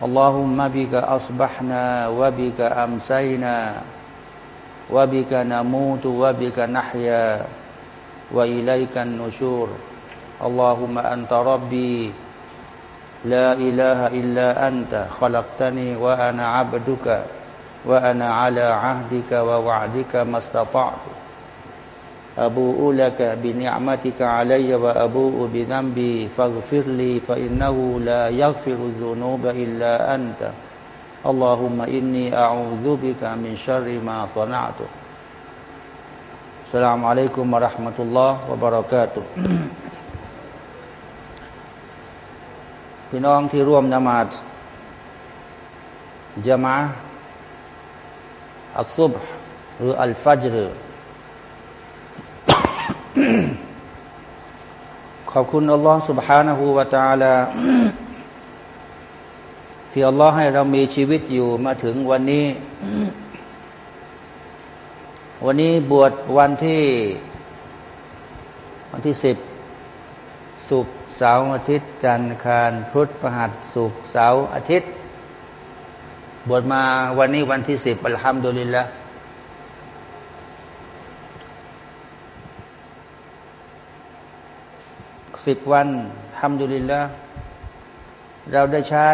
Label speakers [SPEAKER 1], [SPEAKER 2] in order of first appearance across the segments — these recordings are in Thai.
[SPEAKER 1] اللهم بك أصبحنا وبك أمسينا وبك نموت وبك نحيا وإليك النشور. اللهم أنت ربي. لا إله إلا أنت. خلقتني وأنا عبدك وأنا على عهدك ووعدك ما استطعت. أبوء لك بنعمتك علي وأبوء بذنبي فاغفر لي فإنه لا يغفر الذنوب إلا أنت اللهم إني أعوذ بك من شر ما صنعت السلام عليكم ورحمة الله وبركاته พี่น้องที่ร่วมนมาศจะมาอัลซุบหรืออัลฟัจร ขอบคุณอัลลอฮ์ سبحانه และ تعالى ที่อัลลอฮ์ให้เรามีชีวิตอยู่มาถึงวันนี้ วันนี้บวชวันที่ วันที่สิบสุกเสาร์อาทิตย์ จันทร์คารพุธประหัสสุกเสาร์อาทิตย์ บวชมาวันนี้วันที่สิบอัลฮัมดุลิลละ สิบวันทำดุลินละเราได้ใช้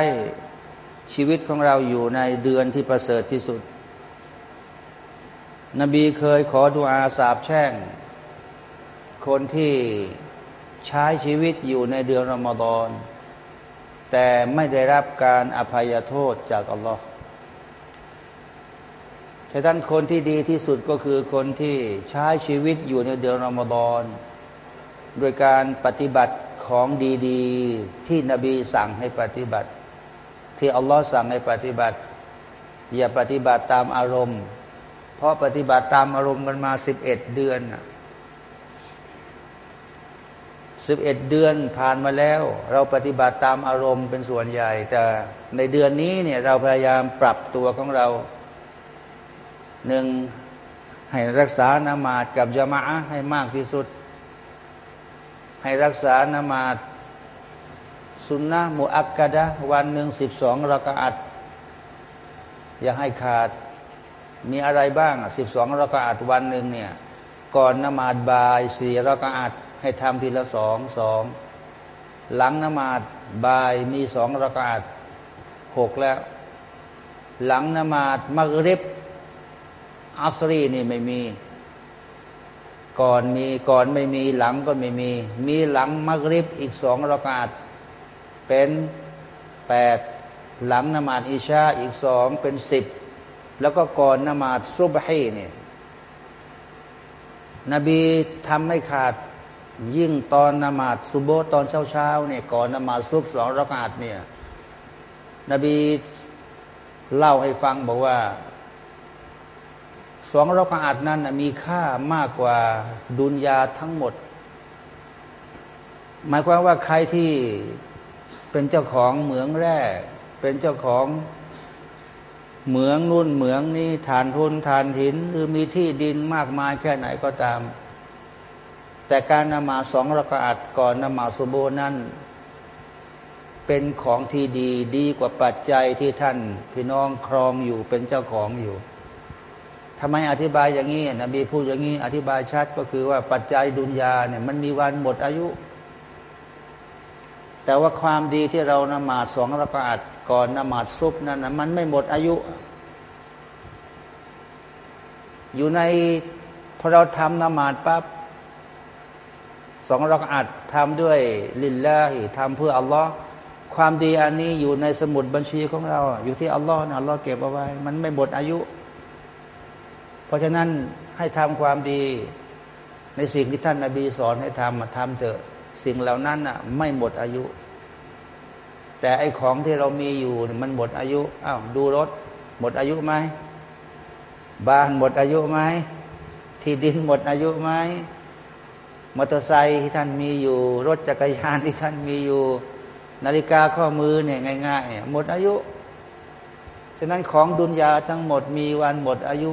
[SPEAKER 1] ชีวิตของเราอยู่ในเดือนที่ประเสริฐที่สุด นบีเคยขอดุอาสาบแช่ง คนที่ใช้ชีวิตอยู่ในเดือนรอมฎอนแต่ไม่ได้รับการอภัยโทษจากอัลลอฮ์แต่ท่านคนที่ดีที่สุดก็คือคนที่ใช้ชีวิตอยู่ในเดือนรอมฎอน โดยการปฏิบัติของดีๆ ที่นบีสั่งให้ปฏิบัติ ที่อัลลอฮ์สั่งให้ปฏิบัติ อย่าปฏิบัติตามอารมณ์ เพราะปฏิบัติตามอารมณ์กันมาสิบเอ็ดเดือนสิบเอ็ดเดือนผ่านมาแล้ว เราปฏิบัติตามอารมณ์เป็นส่วนใหญ่ แต่ในเดือนนี้เนี่ยเราพยายามปรับตัวของเราหนึ่งให้รักษานามาดกับจามะให้มากที่สุด ให้รักษานมาดสุนนะมุอักกะดะวันหนึ่งสิบสองรักอัดอย่าให้ขาด มีอะไรบ้างสิบสองรักอัดวันหนึ่งเนี่ยก่อนนมาดบายสี่รักอัดให้ทำทีละสองสองหลังนมาดบายมีสองรักอัดหกแล้ว หลังนมาดมักริบอัสรีนี่ไม่มี ก่อนมีก่อนไม่มีหลังก็ไม่มี มีหลังมักริบอีกสองรากาศเป็นแปดหลังนมาดอิชาอีกสองเป็นสิบแล้วก็ก่อนนมาดซุบฮีเนี่ยนบีทำไม่ขาดยิ่งตอนนมาดซุโบตอนเช้าเช้าเนี่ยก่อนนมาดซุบสองรากาศเนี่ยนบีเล่าให้ฟังบอกว่า สองรากาศนั้นมีค่ามากกว่าดุนยาทั้งหมด หมายความว่าใครที่เป็นเจ้าของเหมืองแร่ เป็นเจ้าของเหมืองนุ่นเหมืองนี้ฐานทุนฐานหิน หรือมีที่ดินมากมายแค่ไหนก็ตาม แต่การนมาสองรากาศก่อนนมาสุโบนั้นเป็นของที่ดีดีกว่าปัจจัยที่ท่าน พี่น้องครองอยู่เป็นเจ้าของอยู่ ทำไมอธิบายอย่างนี้นบีพูดอย่างนี้ อธิบายชัดก็คือว่าปัจจัยดุนยาเนี่ยมันมีวันหมดอายุ แต่ว่าความดีที่เรานมาดสองระกาดก่อนนมาดซุบนั้นนะมันไม่หมดอายุ อยู่ในพอเราทำนมาดปั๊บสองรักอัดทำด้วยลินละหิทำเพื่ออัลลอฮ์ความดีอันนี้อยู่ในสมุดบัญชีของเรา อยู่ที่อัลลอฮ์นะอัลลอฮ์เก็บเอาไว้ มันไม่หมดอายุ เพราะฉะนั้นให้ทำความดีในสิ่งที่ท่านนาบีสอนให้ทำมาทำเถอะสิ่งเหล่านั้นน่ะ ไม่หมดอายุ แต่ไอ้ของที่เรามีอยู่มันหมดอายุอ้าวดูรถ หมดอายุไหมบ้านหมดอายุไหมที่ดินหมดอายุไหมมอเตอร์ไซค์ที่ท่านมีอยู่ รถจักรยานที่ท่านมีอยู่ นาฬิกาข้อมือเนี่ยง่ายๆหมดอายุฉะนั้นของดุนยาทั้งหมดมีวันหมดอายุ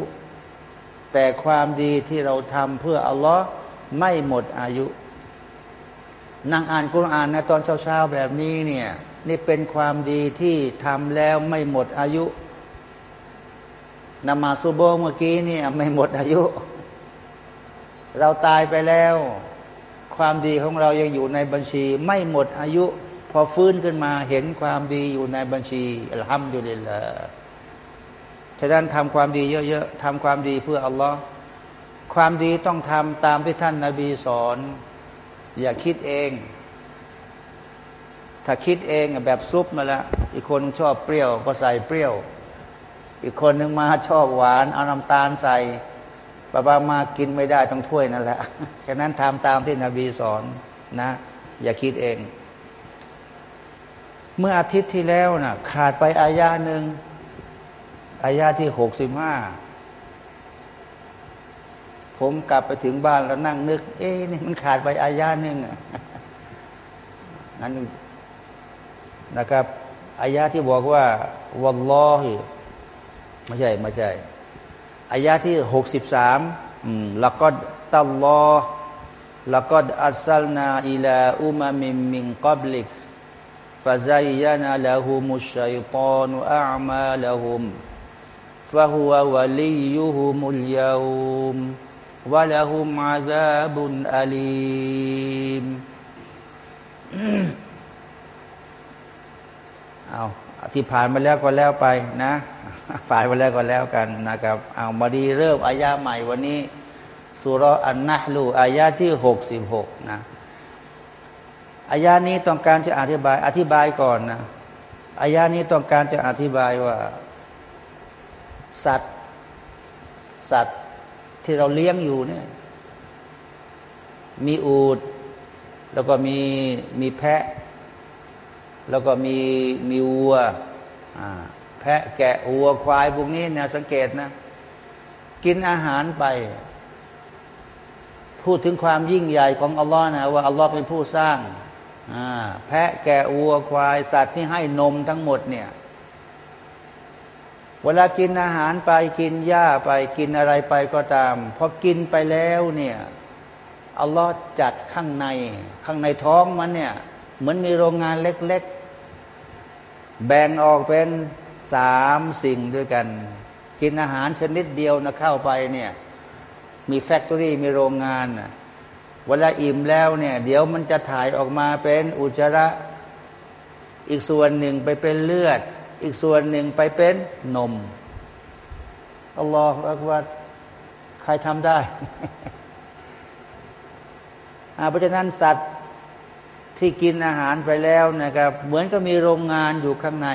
[SPEAKER 1] แต่ความดีที่เราทำเพื่ออัลลอฮ์ไม่หมดอายุนั่งอ่านกุรอานนะตอนเช้าๆแบบนี้เนี่ยนี่เป็นความดีที่ทำแล้วไม่หมดอายุนมาสุโบเมื่อกี้เนี่ยไม่หมดอายุ เราตายไปแล้ว ความดีของเรายังอยู่ในบัญชี ไม่หมดอายุ พอฟื้นขึ้นมาเห็นความดีอยู่ในบัญชีอัลฮัมดุลิลละ ฉะนั้นทำความดีเยอะๆทำความดีเพื่ออัลลอฮ์ความดีต้องทำตามที่ท่านนาบีสอน อย่าคิดเอง ถ้าคิดเองแบบซุปมาแล้วอีกคนชอบเปรี้ยวก็ใส่เปรี้ยว อีกคนหนึ่งมาชอบหวาน เอาน้ำตาลใส่ปะบามากินไม่ได้ต้องถ้วยนั่นแหละฉะนั้นทำตามที่นบีสอนนะ อย่าคิดเอง เมื่ออาทิตย์ที่แล้วนะ่ะ ขาดไปอายาหนึ่ง อายาที่หกสิบห้าผมกลับไปถึงบ้านแล้วนั่งนึก เอ๊นี่มันขาดไปอายาหนึ่งนั้นนะครับอายาที่บอกว่าวัลลอฮิไม่ใช่ไม่ใช่อายาที่หกสิบสามแล้วก็ตัลลอแล้วก็อัสลนาอิลาอุมามิมมิงกับลิกฟาซายยานาละหุมุชัยตานุอามาละหุม ฟะฮุวะวะลียุฮุมุลยาอุมวะละหุมอาซาบุนอาลีมเอาที่ผ่านมาแล้วก็แล้วไปนะ ผ่านมาแล้วก็แล้วกันนะครับ เอามาดีเริ่มอายาใหม่วันนี้สุรอันนะลูอายาที่หกสิบหกนะอายานี้ต้องการจะอธิบาย อธิบายก่อนนะอายานี้ต้องการจะอธิบายว่า สัตว์ สัตว์ที่เราเลี้ยงอยู่เนี่ย มีอูด แล้วก็มีมีแพะ แล้วก็มีมีวัวแพะแกะวัวควายพวกนี้เนี่ยสังเกตนะ กินอาหารไป พูดถึงความยิ่งใหญ่ของอัลลอฮ์นะว่าอัลลอฮ์เป็นผู้สร้างแพะแกะวัวควายสัตว์ที่ให้นมทั้งหมดเนี่ย เวลากินอาหารไปกินหญ้าไปกินอะไรไปก็ตามพอกินไปแล้วเนี่ยอัลลอฮ์จัดข้างใน ข้างในท้องมันเนี่ยเหมือนมีโรงงานเล็กๆ แบ่งออกเป็นสามสิ่งด้วยกัน กินอาหารชนิดเดียวนะเข้าไปเนี่ยมีแฟคทอรี่มีโรงงานเวลาอิ่มแล้วเนี่ยเดี๋ยวมันจะถ่ายออกมาเป็นอุจจาระ อีกส่วนหนึ่งไปเป็นเลือด อีกส่วนหนึ่งไปเป็นนมอัลลอฮฺอักบัดใครทำได้เพราะฉะนั้นสัตว์ที่กินอาหารไปแล้วนะครับ เหมือนก็มีโรงงานอยู่ข้างใน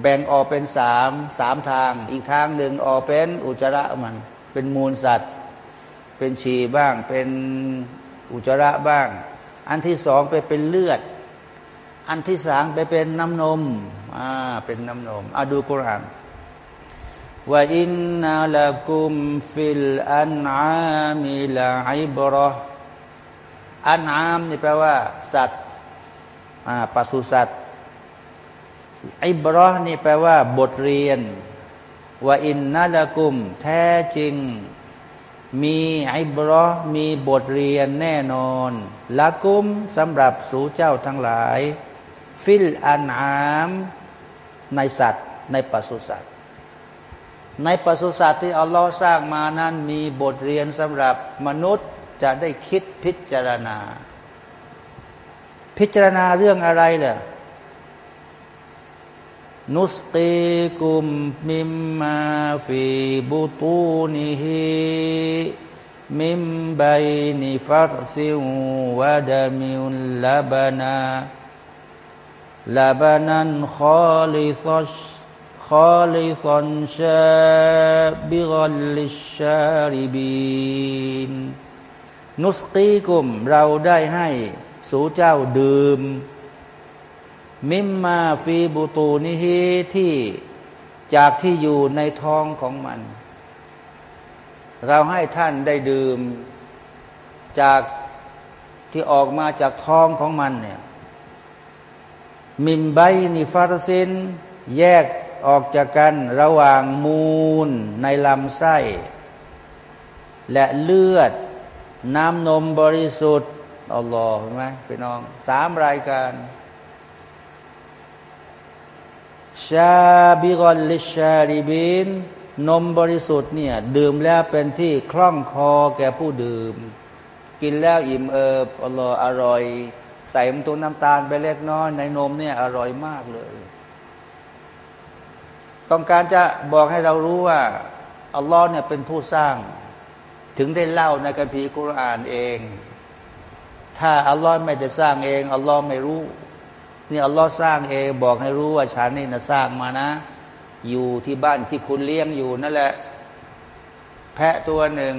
[SPEAKER 1] แบ่งออกเป็นสามสามทาง อีกทางหนึ่งออกเป็นอุจจาระมัน เป็นมูลสัตว์ เป็นฉี่บ้าง เป็นอุจจาระบ้าง อันที่สองไปเป็นเลือด อันที่สามไปเป็นน้ำนม อ่าเป็นน้ำนมอาดูกุรานว่าอินนาละกุมฟิลอันอعام لعبرة أنعام นี่แปลว่า สัตว์อ่าปศุสัตว์عبرة นี่แปลว่า บทเรียนว่า إن لكم แท้จริง มี عبرة มีบทเรียนแน่นอน لكم สำหรับสู่เจ้าทั้งหลาย في الأنعام ในสัตว์ ในปศุสัตว์ ในปศุสัตว์ที่อัลลอฮ์สร้างมานั้นมีบทเรียนสำหรับมนุษย์จะได้คิดพิจารณา พิจารณาเรื่องอะไรเลย نسقيكم مما في بطونه من بين فرث ودم لبنا لبنا خالصا خالصا سائغا للشاربين نسقيكم เราได้ให้สู่เจ้าดื่ม مما في بطونه ที่จากที่อยู่ในท้องของมัน เราให้ท่านได้ดื่ม จากที่ออกมาจากท้องของมันเนี่ย มิมใบนิฟารซิน แยกออกจากกันระหว่างมูลในลำไส้ และเลือด น้ำนมบริสุทธิ์อัลลอฮ์เห็นไหมพี่น้องสามรายการชาบิกอลลิชาริบินนมบริสุทธิ์เนี่ย ดื่มแล้วเป็นที่คล่องคอแก่ผู้ดื่ม กินแล้วอิ่มเอิบอัลลอฮ์อร่อย ใส่ตัวน้ำตาลไปเล็กน้อยในนมเนี่ยอร่อยมากเลย ต้องการจะบอกให้เรารู้ว่าอัลลอฮ์เนี่ยเป็นผู้สร้าง ถึงได้เล่าในคัมภีร์กุรอานเอง ถ้าอัลลอฮ์ไม่ได้สร้างเองอัลลอฮ์ไม่รู้นี่อัลลอฮ์สร้างเองบอกให้รู้ว่าฉันนี่นะสร้างมานะ อยู่ที่บ้านที่คุณเลี้ยงอยู่นั่นแหละ แพะตัวหนึ่ง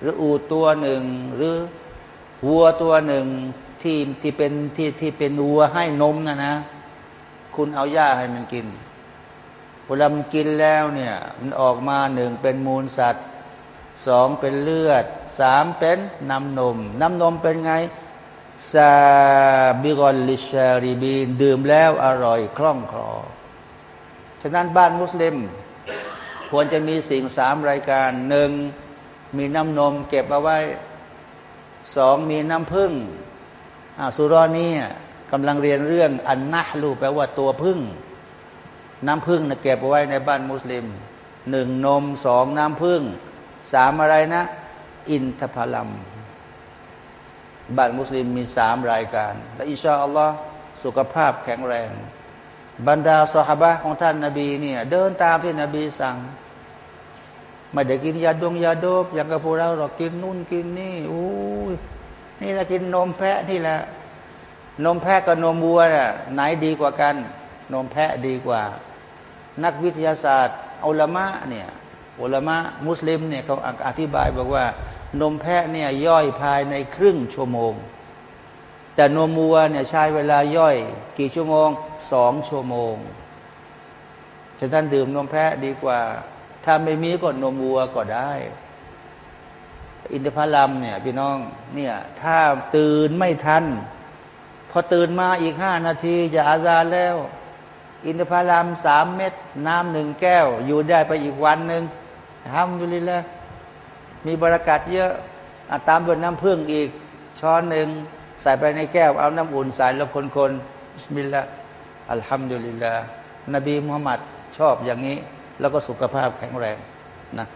[SPEAKER 1] หรืออูตัวหนึ่ง หรือวัวตัวหนึ่ง ที่ที่เป็นที่ที่เป็นวัวให้นมนะนะ คุณเอาหญ้าให้มันกินเวลามันกินแล้วเนี่ย มันออกมาหนึ่งเป็นมูลสัตว์สองเป็นเลือดสามเป็นน้ำนม น้ำนมเป็นไงซาบิกอลลิชาริบีนดื่มแล้วอร่อยคล่องคลอฉะนั้นบ้านมุสลิม ควรจะมีสิ่งสามรายการหนึ่งมีน้ำนมเก็บเอาไว้สองมีน้ำพึ่ง สุรอนี้กำลังเรียนเรื่องอันนะลูแปลว่าตัวพึ่ง น้ำพึ่งนะเก็บเอาไว้ในบ้านมุสลิมหนึ่งนมสองน้ำพึ่งสามอะไรนะ อินทผลัมบ้านมุสลิมมีสามรายการ และอิชาอัลลอฮ์สุขภาพแข็งแรง บรรดาสหบะของท่านนาบีเนี่ยเดินตามที่นบีสั่งไม่ได้กินยาดงยาโดบอย่างกับพวกเราเรากินนู่นกินนี่อู้ นี่เรากินนมแพะนี่แหละนมแพะกับนมวัวน่ะไหนดีกว่ากัน นมแพะดีกว่า นักวิทยาศาสตร์อัลมะเนี่ยอัลมะมุสลิมเนี่ยเขาอธิบายบอกว่า นมแพะเนี่ยย่อยภายในครึ่งชั่วโมง แต่นมวัวเนี่ยใช้เวลาย่อยกี่ชั่วโมงสองชั่วโมงฉะนั้นดื่มนมแพะดีกว่า ถ้าไม่มีก็นมวัวก็ได้ อินทผลัมเนี่ยพี่น้องเนี่ยถ้าตื่นไม่ทัน พอตื่นมาอีกห้านาทีจะอาซาแล้ว อินทผลัมสามเม็ดน้ำหนึ่งแก้ว อยู่ได้ไปอีกวันหนึ่งทำอยู่เลยละมีบรากัดเยอะอตามด้วยน้ำพึ่งอีก ช้อนหนึ่งใส่ไปในแก้ว เอาน้ำอุ่นใส่แล้วคนๆบิสมิลลาห์อัลฮัมดุลิลลาห์นบีมุฮัมมัดชอบอย่างนี้ แล้วก็สุขภาพแข็งแรงนะ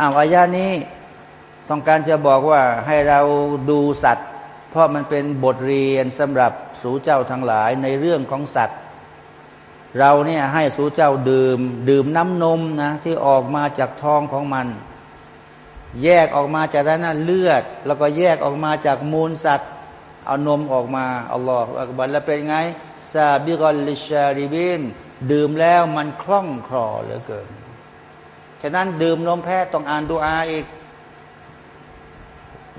[SPEAKER 1] อ้าวอายานี้ต้องการจะบอกว่าให้เราดูสัตว์ เพราะมันเป็นบทเรียนสำหรับสู่เจ้าทั้งหลายในเรื่องของสัตว์ เราเนี่ยให้สู่เจ้าดื่ม ดื่มน้ำนมนะที่ออกมาจากท้องของมัน แยกออกมาจากนั้นเลือด แล้วก็แยกออกมาจากมูลสัตว์เอานมออกมา الله أكبر แล้วเป็นไง سائغا للشاربين ดื่มแล้วมันคล่องคลอเหลือเกิน ฉะนั้นดื่มนมแพทย์ต้องอ่านดูอาอีก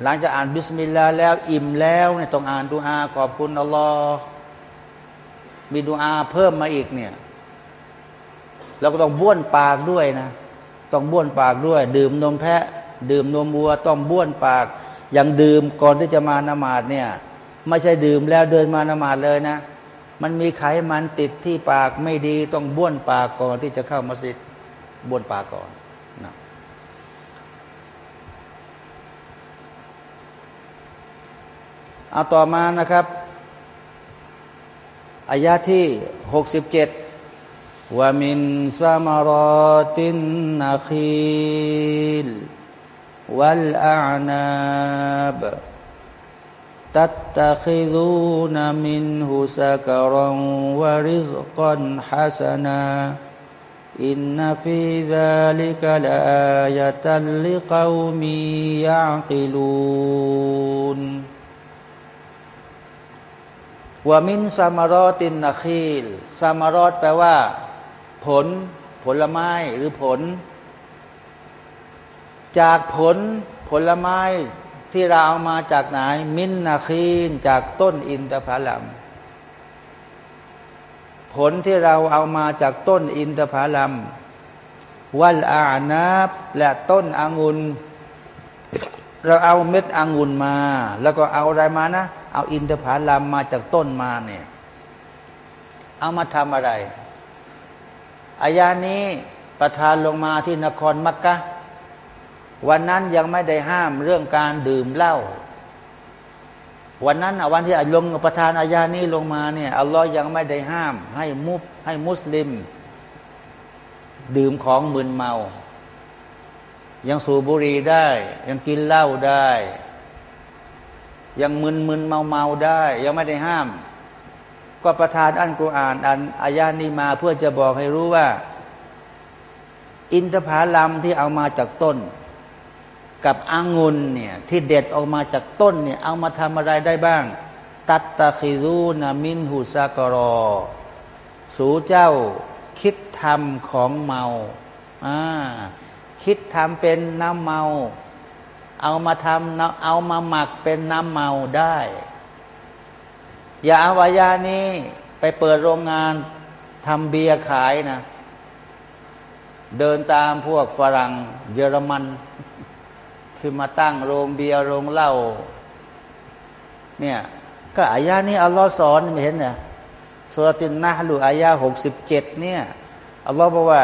[SPEAKER 1] หลังจากอ่านบิสมิลลาห์แล้วอิ่มแล้วเนี่ยต้องอ่านดูอาขอบคุณอัลลอฮฺมีดูอาเพิ่มมาอีกเนี่ยเราก็ต้องบ้วนปากด้วยนะ ต้องบ้วนปากด้วย ดื่มนมแพะ ดื่มนมวัว ต้องบ้วนปาก อย่างดื่มก่อนที่จะมานมาดเนี่ย ไม่ใช่ดื่มแล้วเดินมานมาดเลยนะ มันมีไขมันติดที่ปากไม่ดี ต้องบ้วนปากก่อนที่จะเข้ามัสยิด บ้วนปลาก่อนนะเอาต่อมานะครับอายะที่หกสิบเจ็ดวามินซามารตินนาคีลวัลอานาบตัตตะคิดูนมินหุสักรังวริสกันฮัสนา มินวามินซามารอตินนาคีลซามารอดแปลว่า ผล ผลไม้หรือผล จากผลผลไม้ที่เราเอามาจากไหน มินนาคีนจากต้นอินทผลัม ผลที่เราเอามาจากต้นอินทผลัม วัลอานาบและต้นองุ่นเราเอาเม็ดองุ่นมา แล้วก็เอาอะไรมานะ เอาอินทผลัมมาจากต้นมาเนี่ย เอามาทำอะไร อายานี้ประทานลงมาที่นครมักกะ วันนั้นยังไม่ได้ห้ามเรื่องการดื่มเหล้า วันนั้นวันที่ลงประทานอายานี้ลงมาเนี่ยอัลลอฮ์ยังไม่ได้ห้าม ให้มุบให้มุสลิม ดื่มของมึนเมา ยังสูบบุหรี่ได้ ยังกินเหล้าได้ ยังมึนมึนเมาเมาได้ ยังไม่ได้ห้าม ก็ประทานอันกุรอานอันอายานี้มาเพื่อจะบอกให้รู้ว่า อินทผลัมที่เอามาจากต้น กับองุ่นเนี่ยที่เด็ดออกมาจากต้นเนี่ยเอามาทำอะไรได้บ้าง ตัตตะคิรูนามินหุสากรอ สูเจ้าคิดทำของเมาอ่าคิดทำเป็นน้ำเมา เอามาทำเอามาหมักเป็นน้ำเมาได้ อย่าเอาวายานี้ไปเปิดโรงงานทำเบียร์ขายนะ เดินตามพวกฝรั่งเยอรมัน คือมาตั้งโรงเบียร์โรงเหล้าเนี่ย ก็อายานี้อัลลอฮ์สอนไม่เห็นเนี่ยสุรตินนะลูอายาหกสิบเจ็ดเนี่ยอัลลอฮ์บอกว่า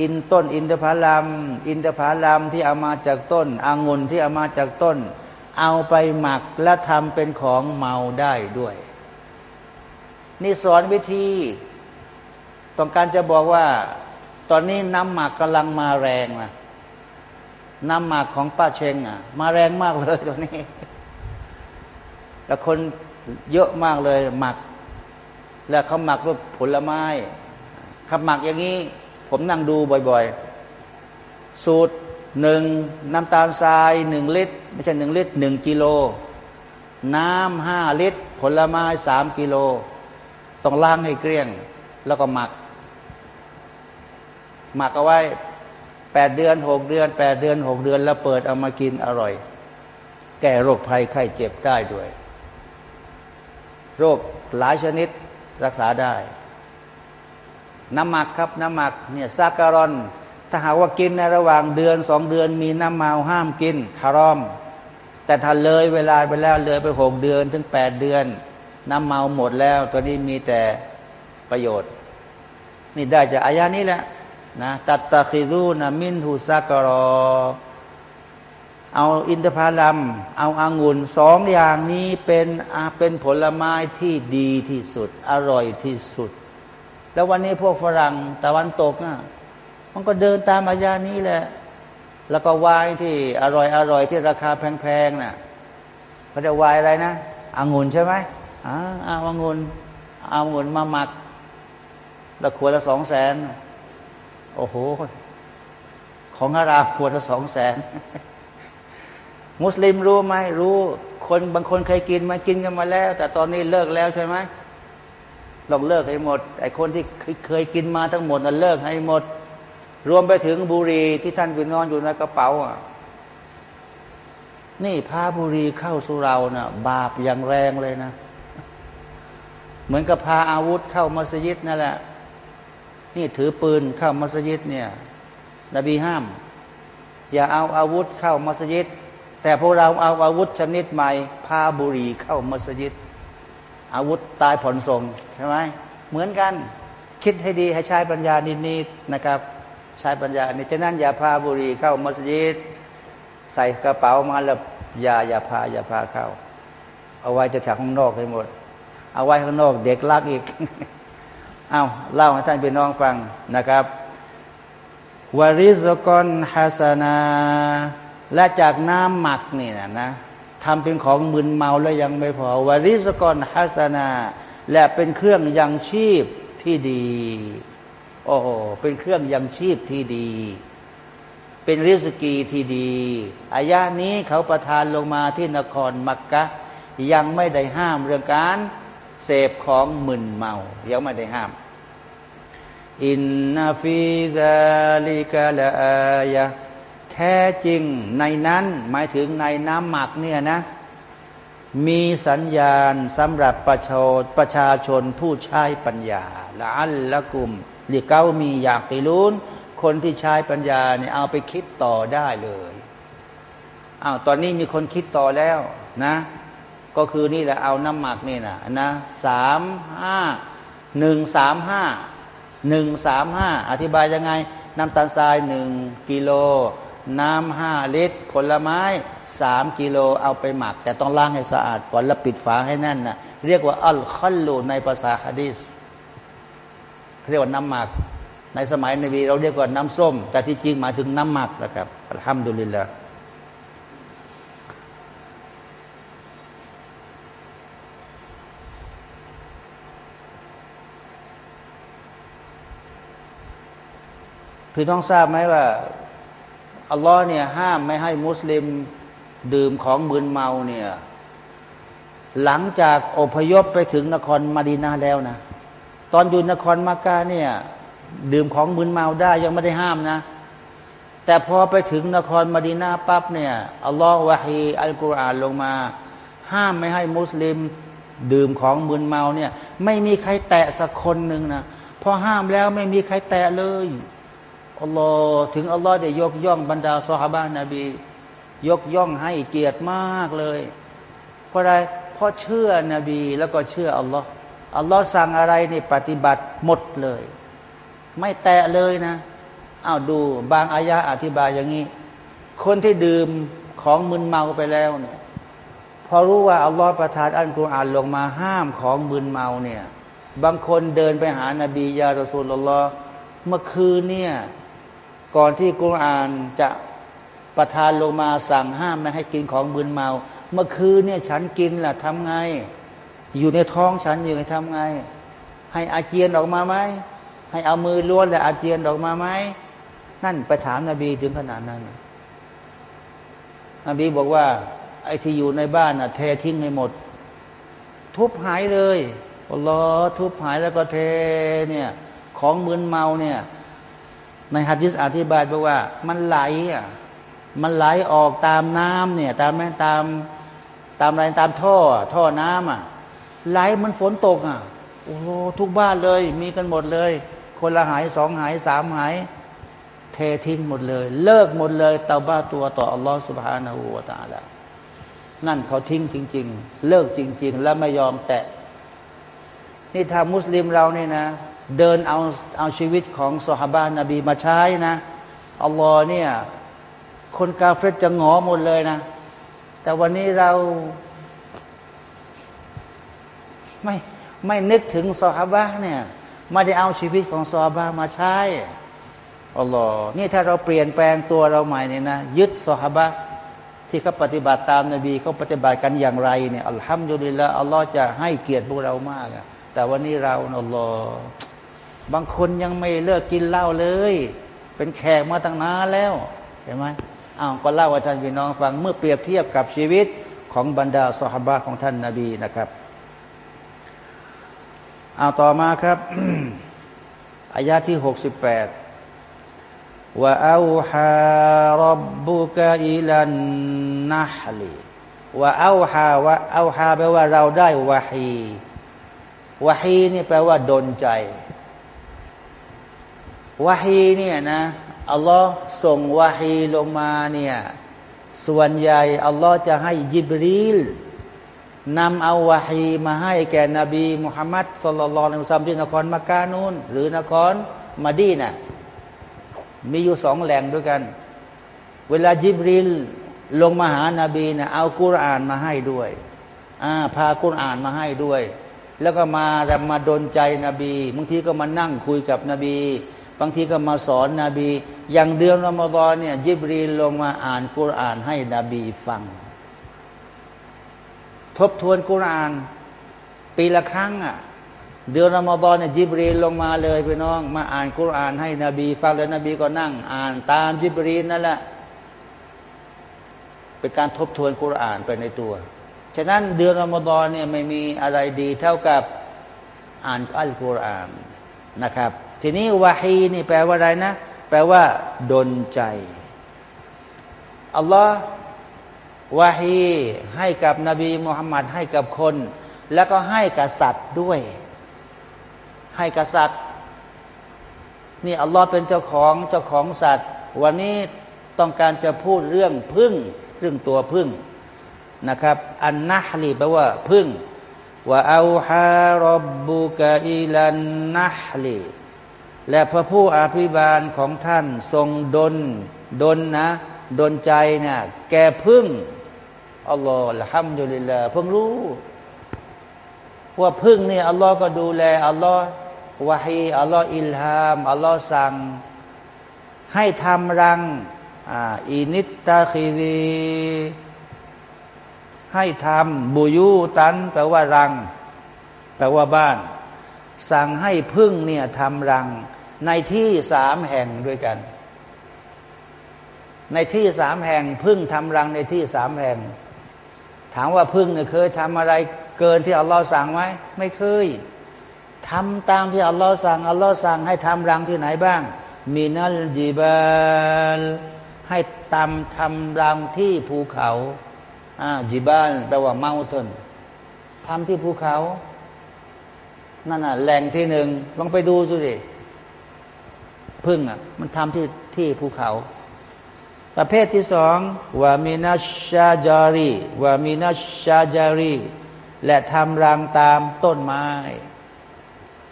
[SPEAKER 1] อินต้น อินทผลัมอินทผลัมที่เอามาจากต้นอางุ่นที่เอามาจากต้น เอาไปหมักและทำเป็นของเมาได้ด้วย นี่สอนวิธี ต้องการจะบอกว่า ตอนนี้น้ำหมักกำลังมาแรงนะ น้ำหมักของป้าเชงอะ มาแรงมากเลยตอนนี้ แล้วคนเยอะมากเลยหมัก แล้วเขาหมักด้วยผลไม้เขาหมักอย่างนี้ ผมนั่งดูบ่อยๆ สูตรหนึ่งน้ำตาลทรายหนึ่งลิตร ไม่ใช่หนึ่งลิตรหนึ่งกิโล น้ำห้าลิตร ผลไม้สามกิโล ต้องล้างให้เกลี้ยง แล้วก็หมัก หมักเอาไว้ ปดเดือนหกเดือนแปดเดือนหกเดือน แล้วเปิดเอามากินอร่อย แก้โรคภัยไข้เจ็บได้ด้วย โรคหลายชนิดรักษาได้ น้ำหมักครับน้ำหมักเนี่ยซาการอน ถ้าหากว่ากินในระหว่างเดือนสองเดือน มีน้ำเมาห้ามกินคารอม แต่ถ้าเลยเวลาไปแล้วเลยไปหกเดือน ถึงแปดเดือน น้ำเมาหมดแล้ว ตัวนี้มีแต่ประโยชน์ นี่ได้จากอายานี้แหละ นะตัตตะคิรูนะมินหุสากรอ เอาอินทผลัม เอาอางุ่นสองอย่างนี้เป็นเป็นผลไม้ที่ดีที่สุด อร่อยที่สุด แล้ววันนี้พวกฝรั่งตะวันตกนะมันก็เดินตามอายานี้แหละ แล้วก็วายที่อร่อยอร่อยที่ราคาแพงๆนะ่ะเขาจะวายอะไรนะอางุ่นใช่ไหมอ่าเอาองุ่นเอาองุ่นมาหมักละขวดละสองแสน โอ้โห ของอาราขวดละสองแสน มุสลิมรู้ไหมรู้ คนบางคนเคยกินมากินกันมาแล้ว แต่ตอนนี้เลิกแล้วใช่ไหมลองเลิกให้หมด ไอ้คนที่เคยกินมาทั้งหมดนั้นเลิกให้หมด รวมไปถึงบุรีที่ท่านไปนอนอยู่ในกระเป๋าอะนี่พาบุรีเข้าสู่เรานะ่ะ บาปอย่างแรงเลยนะ เหมือนกับพาอาวุธเข้ามัสยิดนั่นแหละ นี่ถือปืนเข้ามัสยิดเนี่ยนบีห้าม อย่าเอาอาวุธเข้ามัสยิด แต่พวกเราเอาอาวุธชนิดใหม่พาบุรีเข้ามัสยิด อาวุธตายผ่อนส่งใช่ไหมเหมือนกัน คิดให้ดีให้ใช้ปัญญานิดๆนะครับ ใช้ปัญญานี่ฉะนั้นอย่าพาบุรีเข้ามัสยิด ใส่กระเป๋ามาแล้วอย่าอย่าพาอย่าพาเข้า เอาไว้จะถักข้างนอกให้หมด เอาไว้ข้างนอกเด็กลักอีก เอาเล่าให้ท่านพี่น้องฟังนะครับวาริสกอนฮัสนา และจากน้ำหมักนี่นะนะทำเป็นของมึนเมาแล้วยังไม่พอวาริสกอนฮัสนา และเป็นเครื่องยังชีพที่ดี โอ้โหเป็นเครื่องยังชีพที่ดี เป็นริสกีที่ดีอายานี้เขาประทานลงมาที่นครมักกะ ยังไม่ได้ห้ามเรื่องการ เสพของมึนเมายังไม่ได้ห้าม อินนาฟิซาลิกาลาอายะแท้จริงในนั้นหมายถึงในน้ำหมักเนี่ยนะ มีสัญญาณสำหรับประชาประชาชนผู้ใช้ปัญญาละอัลละกุมหรือเก้ามีอยากติลุนคนที่ใช้ปัญญาเนี่ยเอาไปคิดต่อได้เลยอ้าวตอนนี้มีคนคิดต่อแล้วนะ ก็คือนี่แหละเอาน้ำหมักนี่นะนะสามห้าหนึ่งสามห้าหนึ่งสามห้าอธิบายยังไง น้ำตาลทรายหนึ่งกิโล น้ำห้าลิตร ผลไม้สามกิโลเอาไปหมัก แต่ต้องล้างให้สะอาดก่อนแล้วปิดฝาให้แน่นนะเรียกว่าอัลคอลลูในภาษาฮะดีสเรียกว่าน้ำหมัก ในสมัยนบีเราเรียกว่าน้ำส้ม แต่ที่จริงหมายถึงน้ำหมักนะครับทำดุลิลละ พี่ต้องทราบไหมว่าอัลลอฮ์เนี่ยห้ามไม่ให้มุสลิมดื่มของมึนเมาเนี่ยหลังจากอพยพไปถึงนครมาดีนาแล้วนะ ตอนอยู่นครมากาเนี่ยดื่มของมึนเมาได้ยังไม่ได้ห้ามนะ แต่พอไปถึงนครมาดีนาปั๊บเนี่ยอัลลอฮ์วะฮีอัลกุรอานลงมา ห้ามไม่ให้มุสลิมดื่มของมึนเมาเนี่ยไม่มีใครแตะสักคนหนึ่งนะพอห้ามแล้วไม่มีใครแตะเลย อัลลอฮ์ถึงอัลลอฮ์ได้ยกย่องบรรดาสหบ้านนบี ยกย่องให้เกียรติมากเลย เพราะอะไรเพราะเชื่อนบีแล้วก็เชื่ออัลลอฮ์อัลลอฮ์สั่งอะไรนี่ปฏิบัติหมดเลย ไม่แตะเลยนะอ้าวดูบางอายะอธิบายอย่างนี้ คนที่ดื่มของมึนเมาไปแล้วเนี่ยพอรู้ว่าอัลลอฮ์ประทานอัลกุรอานลงมาห้ามของมึนเมาเนี่ย บางคนเดินไปหานาบียารอซูลลอเมื่อคืนเนี่ย ก่อนที่กุรอานจะประทานลงมาสั่งห้ามไม่ให้กินของมึนเมา เมื่อคืนเนี่ยฉันกินล่ะทำไง อยู่ในท้องฉันอยู่ในทำไง ให้อาเจียนออกมาไหมให้เอามือล้วนและอาเจียนออกมาไหมนั่นไปถามนาบีถึงขนาดนั้นนบีบอกว่า ไอ้ที่อยู่ในบ้านน่ะเททิ้งให้หมด ทุบหายเลยอัลลอฮ์ทุบหายแล้วก็เทเนี่ย ของมึนเมาเนี่ย ในฮะดิษอธิบายบอกว่ามันไหลอะมันไหลออกตามน้ำเนี่ย ตามแม่ตามตามอะไรตามท่อ ท่อน้ำอะ ไหลมันฝนตกอะโอ้ทุกบ้านเลย มีกันหมดเลย คนละหายสองหายสามหาย เททิ้งหมดเลย เลิกหมดเลยเตาบ้าตัวต่ออัลลอฮฺสุบฮานาหูวาตาละนั่นเขาทิ้งจริง ๆ เลิกจริง ๆ แล้วไม่ยอมแตะนี่ถ้ามุสลิมเราเนี่ยนะ เดินเอาเอาชีวิตของสหบานนบีมาใช้นะอัลลอฮ์เนี่ย คนกาเฟตจะงอหมดเลยนะ แต่วันนี้เรา ไม่ไม่นึกถึงสหบาเนี่ยไม่ได้เอาชีวิตของสหบามาใช้อัลลอฮ์นี่ถ้าเราเปลี่ยนแปลงตัวเราใหม่เนี่ยนะยึดสหบาที่เขาปฏิบัติตามนบีเขาปฏิบัติกันอย่างไรเนี่ยอัลฮัมดุลิลละอัลลอฮ์จะให้เกียรติพวกเรามากแต่วันนี้เราอัลลอฮ์ บางคนยังไม่เลิกกินเหล้าเลย เป็นแขกมาตั้งนานแล้วเห็นไหมอ้าวก็เล่าอาจารย์พี่น้องฟังเมื่อเปรียบเทียบกับชีวิตของบรรดาสหบาของท่านนาบีนะครับเอาต่อมาครับอายาที่หกสิบแปดว่าเอาฮารับบุกอิลันนะฮลีว่าเอาฮาว่าเอาฮาแปลว่าเราได้วะฮีวะฮีนี่แปลว่าดนใจ วาฮีเนี่ยนะอัลลอฮ์ส่งวาฮีลงมาเนี่ยส่วนใหญ่อัลลอฮ์จะให้ยิบรีลนำเอาวาฮีมาให้แก่นบีมุฮัมมัดสุลลัลในอุซัมที่นครมักกะนูนหรือนครมาดีนะมีอยู่สองแหล่งด้วยกัน เวลาจิบริลลงมาหานาบีนะเอากุรอานมาให้ด้วยอ่าพากุรอานมาให้ด้วย แล้วก็มาแต่มาดนใจนบีบางทีก็มานั่งคุยกับนบี บางทีก็มาสอนนบี อย่างเดือนรอมฎอนเนี่ยยิบรีลงมาอ่านกุรอานให้นบีฟัง ทบทวนกุรอาน ปีละครั้งอะเดือนรอมฎอนเนี่ยยิบรีลงมาเลยพี่น้อง มาอ่านกุรอานให้นบีฟังแล้วนบีก็นั่ง อ่านตามยิบรีนั่นแหละเป็นการทบทวนกุรอานไปในตัว ฉะนั้นเดือนรอมฎอนเนี่ยไม่มีอะไรดีเท่ากับอ่านอัลกุรอานนะครับ ทีนี้วาฮีนี่แปลว่าอะไรนะ แปลว่า ดนใจอัลลอฮ์วาฮีให้กับนบีมุฮัมมัดให้กับคน แล้วก็ให้กับสัตว์ด้วย ให้กับสัตว์นี่อัลลอฮ์เป็นเจ้าของเจ้าของสัตว์ วันนี้ต้องการจะพูดเรื่องพึ่งเรื่องตัวพึ่งนะครับ อันนะฮลีแปลว่าพึ่งว่าเอาฮารบบุกอิลันนะฮลี และพระผู้อภิบาลของท่านทรงดนดนนะดนใจเนี่ยแกพึ่งอัลลอฮ์ละฮัมดุลิลลาห์เพิ่งรู้ว่าพึ่งนี่อัลลอฮ์ก็ดูแลอัลลอฮ์วะฮีอัลลอฮ์อิลฮามอัลลอฮ์สั่ง ให้ทำรังอินิตตาคีรีให้ทำบุยูตัน แปลว่ารัง แปลว่าบ้าน สั่งให้พึ่งเนี่ยทำรัง ในที่สามแห่งด้วยกัน ในที่สามแห่งพึ่งทำรังในที่สามแห่ง ถามว่าพึ่งเนี่ยเคยทำอะไรเกินที่อัลลอฮ์สั่งไหมไม่เคยทำตามที่อัลลอฮ์สั่งอัลลอฮ์สั่งให้ทำรังที่ไหนบ้างมีนัลจีบาลให้ตำทำรังที่ภูเขาอ่าจิบาลแปลว่าเมาตนทำที่ภูเขานั่นน่ะแหล่งที่หนึ่งลองไปดูสิ พึ่งอะ มันทำที่ที่ภูเขา ประเภทที่สองวามีนัชาจารีวามีนัชาจารีและทำรังตามต้นไม้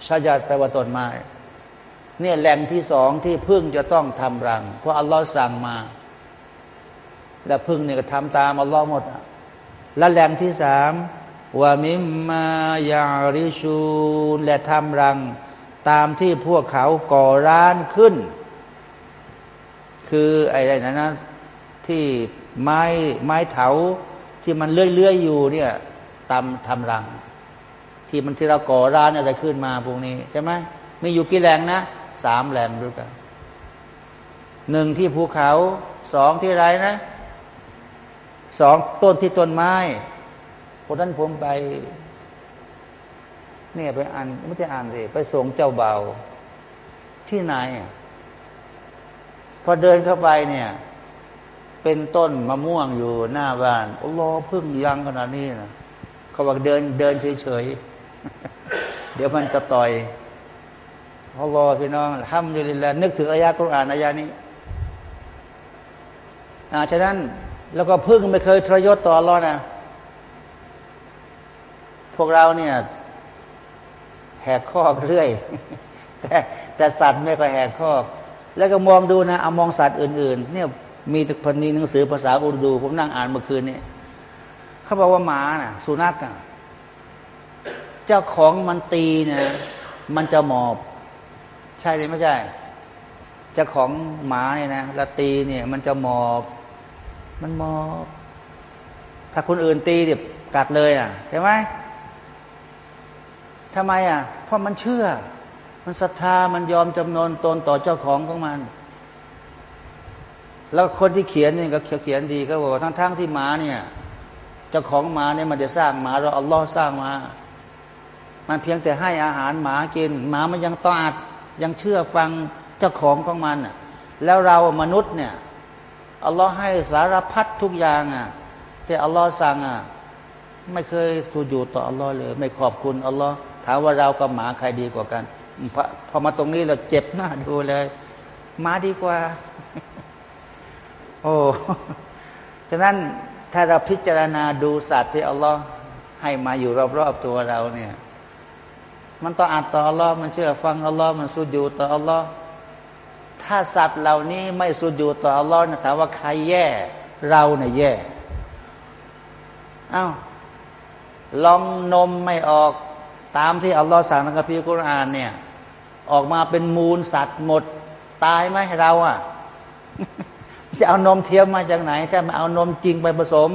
[SPEAKER 1] ชาจาแปลว่าต้นไม้เนี่ยแหล่งที่สองที่พึ่งจะต้องทำรัง เพราะอัลลอฮ์สั่งมา และพึ่งเนี่ยก็ทำตามอัลลอฮ์หมด และแหล่งที่สามว่ามิมมายาริชูและทำรัง ตามที่พวกเขาก่อร้านขึ้น คือไอ้ไรนะนะที่ไม้ไม้เถาที่มันเลื่อยๆอยู่เนี่ยตามทำรัง ที่มันที่เราก่อร้านอะไรขึ้นมาพวกนี้ใช่ไหมมีอยู่กี่แหล่งนะสามแหล่งด้วยกันหนึ่งที่ภูเขาสองที่ไรนะสองต้นที่ต้นไม้พราะนั้นผมไป เนี่ยไปอ่านไม่ได้อ่านสิไปส่งเจ้าเบาที่ไหนพอเดินเข้าไปเนี่ย เป็นต้นมะม่วงอยู่หน้าบ้านโอ้โหพึ่งยังขนาดนี้นะเขาบอกเดินเดินเฉยๆเดี๋ยวมันจะต่อยพอรอพี่น้องทำอยู่ลิละนึกถึงอายะกุรอานอายะนี้อาฉะนั้นแล้วก็พึ่งไม่เคยทรยศต่อรอนะพวกเราเนี่ย หกข้อเรื่อย แต่แต่สัตว์ไม่ค่อยแหกข้อ แล้วก็มองดูนะเอามองสัตว์อื่น ๆ เนี่ยมีพันนีหนังสือภาษาอุรดู ผมนั่งอ่านเมื่อคืนนี้เขาบอกว่าหมาน่ะ สุนัขอะเจ้าของมันตีเนี่ยมันจะหมอบ ใช่หรือไม่ใช่เจ้าของหมาเนี่ยนะละตีเนี่ย มันจะหมอบ มันหมอบ ถ้าคนอื่นตีเดี๋ยกัดเลยอะใช่ไหม ทำไมอะ เพราะมันเชื่อ มันศรัทธามันยอมจำนนตนต่อเจ้าของของมัน แล้วคนที่เขียนเนี่ยก็เขียนดีก็บอกทั้งๆทที่หมาเนี่ยเจ้าของหมาเนี่ยมันจะสร้างหมาเราอัลลอฮ์สร้างมา มันเพียงแต่ให้อาหารหมากิน หมามันยังตอดยังเชื่อฟังเจ้าของของมันอะ แล้วเรามนุษย์เนี่ยอัลลอฮ์ให้สารพัดทุกอย่างอะแต่อัลลอฮ์สั่งอะไม่เคยสูญูต่ออัลลอฮ์เลย ไม่ขอบคุณอัลลอฮ์ ถามว่าเรากับหมาใครดีกว่ากันพอพอมาตรงนี้เราเจ็บหน้าดูเลยหมาดีกว่า โอ้ฉะนั้นถ้าเราพิจารณาดูสัตว์ที่อัลลอฮ์ให้มาอยู่รอบๆตัวเราเนี่ย มันต้องอ่านต่ออัลลอฮ์มันเชื่อฟังอัลลอฮ์มันสูญูต่ออัลลอฮ์ถ้าสัตว์เหล่านี้ไม่สุญูต่ออัลลอฮ์นะถามว่าใครแย่เราเนี่ยแย่อา้าวลองนมไม่ออก ตามที่อัลลอฮ์สั่งในคัมภีร์กุรอานเนี่ย ออกมาเป็นมูลสัตว์หมด ตายไหมเราอะ จะเอานมเทียมมาจากไหน ถ้ามาเอานมจริงไปผสม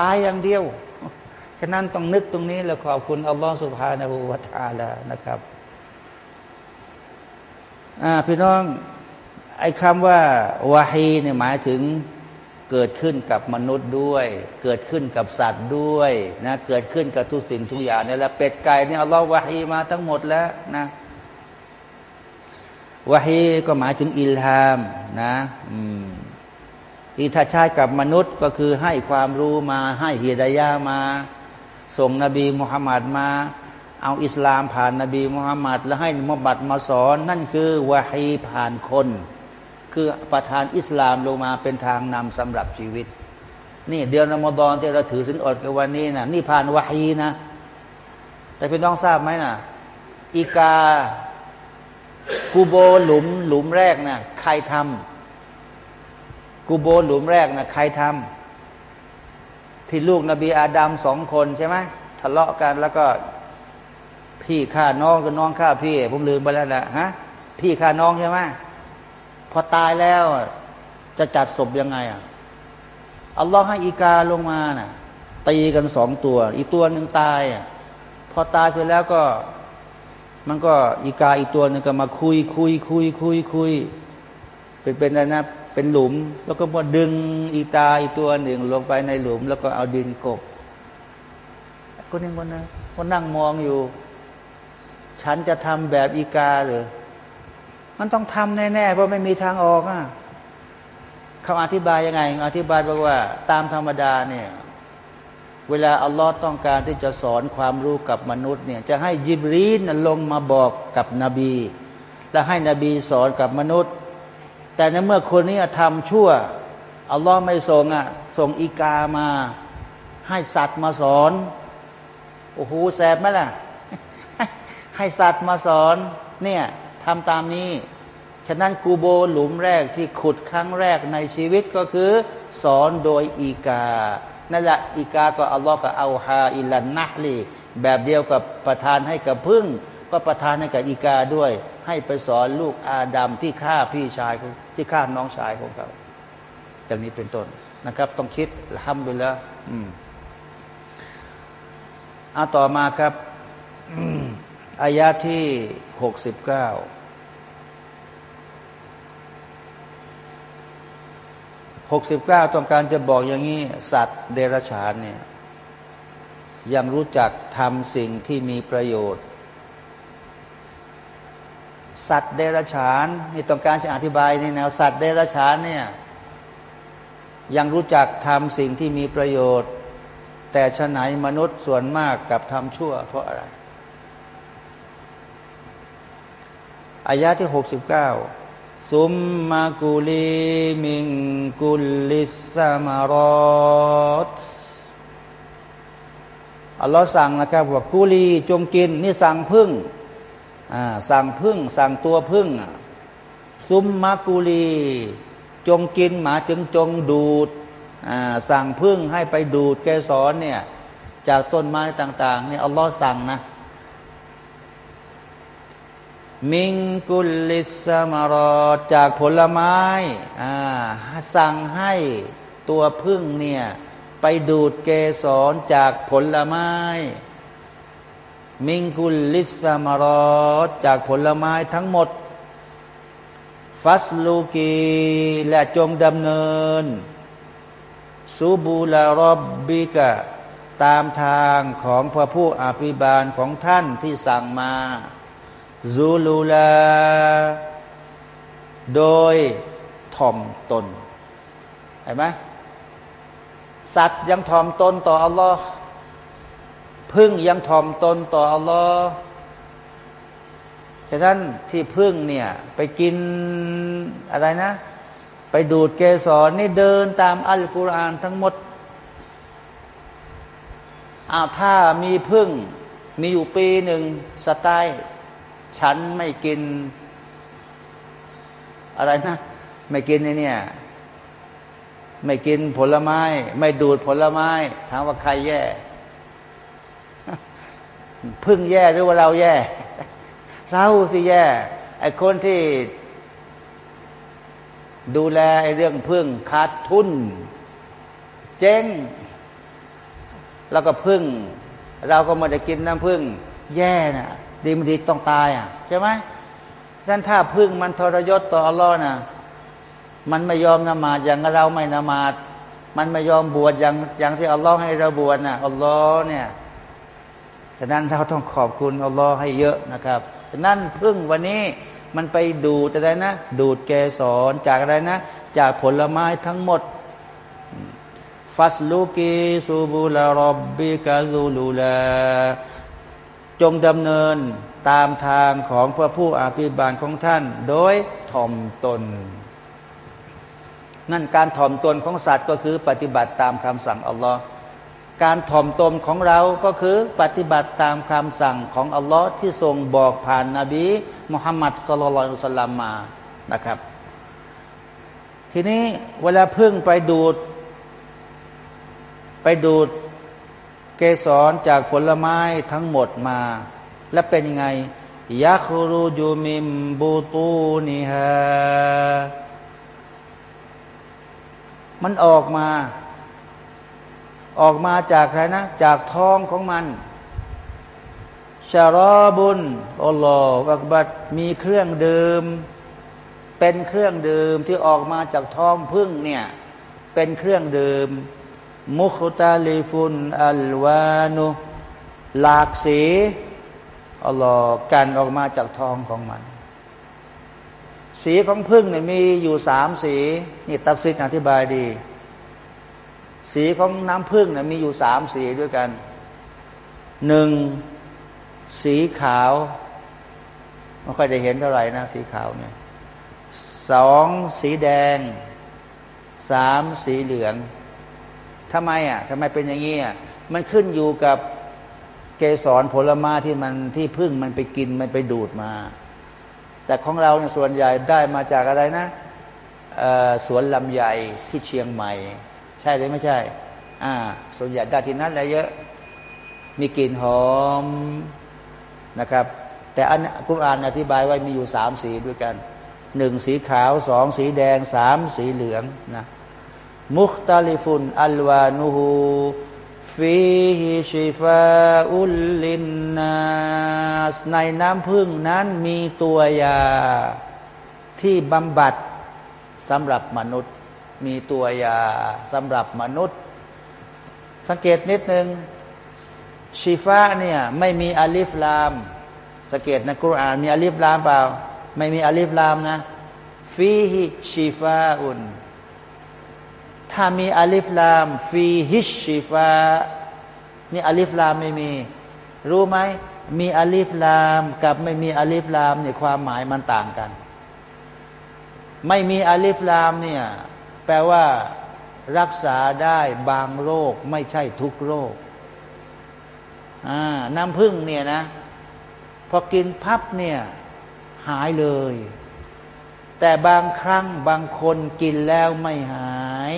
[SPEAKER 1] ตายอย่างเดียว ฉะนั้นต้องนึกตรงนี้แล้วขอบคุณอัลลอฮ์สุบฮานาหูวาตาลานะครับอ่าพี่น้องไอ้คำว่าวาฮีเนี่ยหมายถึง เกิดขึ้นกับมนุษย์ด้วย เกิดขึ้นกับสัตว์ด้วยนะเกิดขึ้นกับทุกสิ่งทุกอย่างเนี่ยแหละเป็ดไก่เนี่ยเราวาฮีมาทั้งหมดแล้วนะวาฮีก็หมายถึงอิลฮามนะที่ถ้าใช้กับมนุษย์ก็คือให้ความรู้มาให้ฮิดายามา ส่งนบีมุฮัมมัดมา เอาอิสลามผ่านนบีมุฮัมมัดแล้วให้มุฮัมมัดมาสอน นั่นคือวะฮีผ่านคน คือประทานอิสลามลงมาเป็นทางนำสำหรับชีวิต นี่เดือนอมฎอนที่เราถือสินอดกันวันนี้นะนี่ผ่านวะฮีนะ แต่พี่น้องทราบไหมนะอีกากูโบหลุมหลุมแรกนะ่ะใครทำกูโบหลุมแรกนะ่ะใครทำที่ลูกนบีอาดัมสองคนใช่ไหมทะเลาะกันแล้วก็ พี่ฆ่าน้องกับน้องฆ่าพี่ ผมลืมไปแล้วนะฮะพี่ฆ่าน้องใช่ไหม อตายแล้ว จะจัดศพยังไงอะอัลลอฮ์ให้อีกาลงมาน่ะ ตีกันสองตัว อีตัวหนึ่งตายอะพอตายไปแล้วก็ มันก็อีกาอีตัวหนึ่งก็มาคุยคุยคุยคุยคุยเป็นเป็นอะไรนะเป็นหลุม แล้วก็มาดึงอีตาอีตัวหนึ่งลงไปในหลุม แล้วก็เอาดินกบคนนึงคนนั้นคนนั่งมองอยู่ ฉันจะทำแบบอีกาหรือ มันต้องทำแน่ๆเพราะไม่มีทางออกอะเขาอธิบายยังไง อธิบายบอกว่า ตามธรรมดาเนี่ยเวลาอัลลอฮ์ต้องการที่จะสอนความรู้กับมนุษย์เนี่ยจะให้ยิบรีนลงมาบอกกับนบี และให้นบีสอนกับมนุษย์ แต่ในเมื่อคนนี้ทำชั่วอัลลอฮ์ไม่ส่งอะส่งอีกามา ให้สัตว์มาสอนโอ้โหแสบไหมล่ะ ให้สัตว์มาสอนเนี่ย ทำตามนี้ ฉะนั้นกูโบหลุมแรกที่ขุดครั้งแรกในชีวิตก็คือ สอนโดยอีกา นั่นแหละอีกาก็อัลลอฮ์ก็เอาฮาอิลันนะลีแบบเดียวกับประทานให้กับพึ่ง ก็ประทานให้กับอีกาด้วย ให้ไปสอนลูกอาดัมที่ฆ่าพี่ชายที่ฆ่าน้องชายของเขาอย่างนี้เป็นต้นนะครับ ต้องคิดทำไปแล้วอืมเอาต่อมาครับอายาที่หกสิบเก้า หกสิบเก้าต้องการจะบอกอย่างนี้ สัตว์เดรัจฉานเนี่ยยังรู้จักทำสิ่งที่มีประโยชน์ สัตว์เดรัจฉานนี่ต้องการจะอธิบายในแนวสัตว์เดรัจฉานเนี่ยยังรู้จักทำสิ่งที่มีประโยชน์ แต่ชะไหนมนุษย์ส่วนมากกับทำชั่ว เพราะอะไรอายะที่หกสิบเก้า ซุมมากุลีมิงกุลิสมารอตอัลลอฮ์สั่งนะครับว่ากุลีจงกิน นี่สั่งพึ่งอ่าสั่งพึ่ง สั่งตัวพึ่งซุมมากุลี จงกินหมาจึงจงดูดอ่าสั่งพึ่งให้ไปดูดแกสอนเนี่ย จากต้นไม้ต่าง ๆ เนี่ยอัลลอฮ์สั่งนะ มิงกุลิสมารอจากผลไม้สั่งให้ตัวพึ่งเนี่ย ไปดูดเกสรจากผลไม้ มิงกุลิสมารอจากผลไม้ทั้งหมด ฟัสลูกีและจงดำเนินซูบูลารอบบิกะตามทางของพระผู้อภิบาลของท่านที่สั่งมา ซูลูลา โดยถ่อมตนเห็นไหมสัตว์ยังถ่อมตนต่ออัลลอฮ์พึ่งยังถ่อมตนต่ออัลลอฮ์ฉะนั้นที่พึ่งเนี่ย ไปกินอะไรนะ ไปดูดเกสรนี่เดินตามอัลกุรอานทั้งหมดอ้าวถ้ามีพึ่งมีอยู่ปีหนึ่งสไตล์ ฉันไม่กิน อะไรนะ ไม่กินเนี่ย ไม่กินผลไม้ ไม่ดูดผลไม้ ถามว่าใครแย่พึ่งแย่หรือว่าเราแย่ เราสิแย่ ไอ้คนที่ ดูแลไอ้เรื่องพึ่งขาดทุน เจ๊ง แล้วก็พึ่ง เราก็มาจะกินน้ำพึ่ง แย่นะ่ะ ดีมันดีต้องตายอะใช่ไหมดังนั้นถ้าพึ่งมันทรยศต่ออัลลอฮ์นะมันไม่ยอมนมาดอย่างเราไม่นมาดมันไม่ยอมบวชอย่างอย่างที่อัลลอฮ์ให้เราบวชนะอัลลอฮ์เนี่ยฉะนั้นเราต้องขอบคุณอัลลอฮ์ให้เยอะนะครับฉะนั้นพึ่งวันนี้มันไปดูดอะไรนะ ดูดแกสอนจากอะไรนะ จากผลไม้ทั้งหมด ฟัสลูกีซูบุลารบบิกาซูลูลา จงดำเนินตามทางของพระผู้อาภิบาลของท่าน โดยถ่อมตน นั่นการถ่อมตนของสัตว์ก็คือปฏิบัติตามคำสั่งอัลลอฮ์การถ่อมตนของเราก็คือปฏิบัติตามคำสั่งของอัลลอฮ์ที่ทรงบอกผ่านนาบีมุฮัมมัดสลลัลสลามมานะครับ ทีนี้เวลาพึ่งไปดูด ไปดูด เกสรจากผลไม้ทั้งหมดมา และเป็นไงยักรูจูมิมบูตูนิฮะมันออกมา ออกมาจากใครนะ จากท้องของมันชารอบุญอัลลอฮฺอักบัดมีเครื่องดื่มเป็นเครื่องดื่มที่ออกมาจากท้องพึ่งเนี่ย เป็นเครื่องดื่ม มุคตาลิฟุนอัลวานุหลากสีอัลลอฮ์กันออกมาจากทองของมัน สีของพึ่งเนี่ยมีอยู่สามสี นี่ตับซิดอธิบายดี สีของน้ำผึ้งเนะมีอยู่สามสีด้วยกันหนึ่งสีขาวไม่ค่อยได้เห็นเท่าไหร่นะ สีขาวเนี่ยสองสีแดงสามสีเหลือง ทำไมอะทำไมเป็นอย่างนี้อะมันขึ้นอยู่กับเกสรผลไม้ที่มันที่พึ่งมันไปกินมันไปดูดมา แต่ของเราเนี่ยส่วนใหญ่ได้มาจากอะไรนะสวนลำไยที่เชียงใหม่ ใช่หรือไม่ใช่ อ่า ส่วนใหญ่ได้ที่นั้นแหละเยอะ มีกลิ่นหอมนะครับ แต่อันกุรอานอธิบายไว้มีอยู่สามสีด้วยกันหนึ่งสีขาวสองสีแดงสามสีเหลืองนะ มุคตาลิฟุนอัลวานูฮูฟีฮิชิฟาอุลลินนาสในน้ำพึ่งนั้นมีตัวยาที่บำบัดสำหรับมนุษย์ มีตัวยาสำหรับมนุษย์ สังเกตนิดนึงشفاء เนี่ยไม่มี ألف لام สังเกตในกุรอานมี ألف لام เปล่า ไม่มี ألف لام นะ فيه شفاء ถ้ามี ألف لام فيه شفاء นี่ ألف لام ไม่มี รู้ไหมมี ألف لام กับไม่มี ألف لام เนี่ยความหมายมันต่างกัน ไม่มี ألف لام เนี่ยแปลว่ารักษาได้บางโรคไม่ใช่ทุกโรคน้ำพึ่งเนี่ยนะ พอกินพับเนี่ยหายเลย แต่บางครั้งบางคนกินแล้วไม่หาย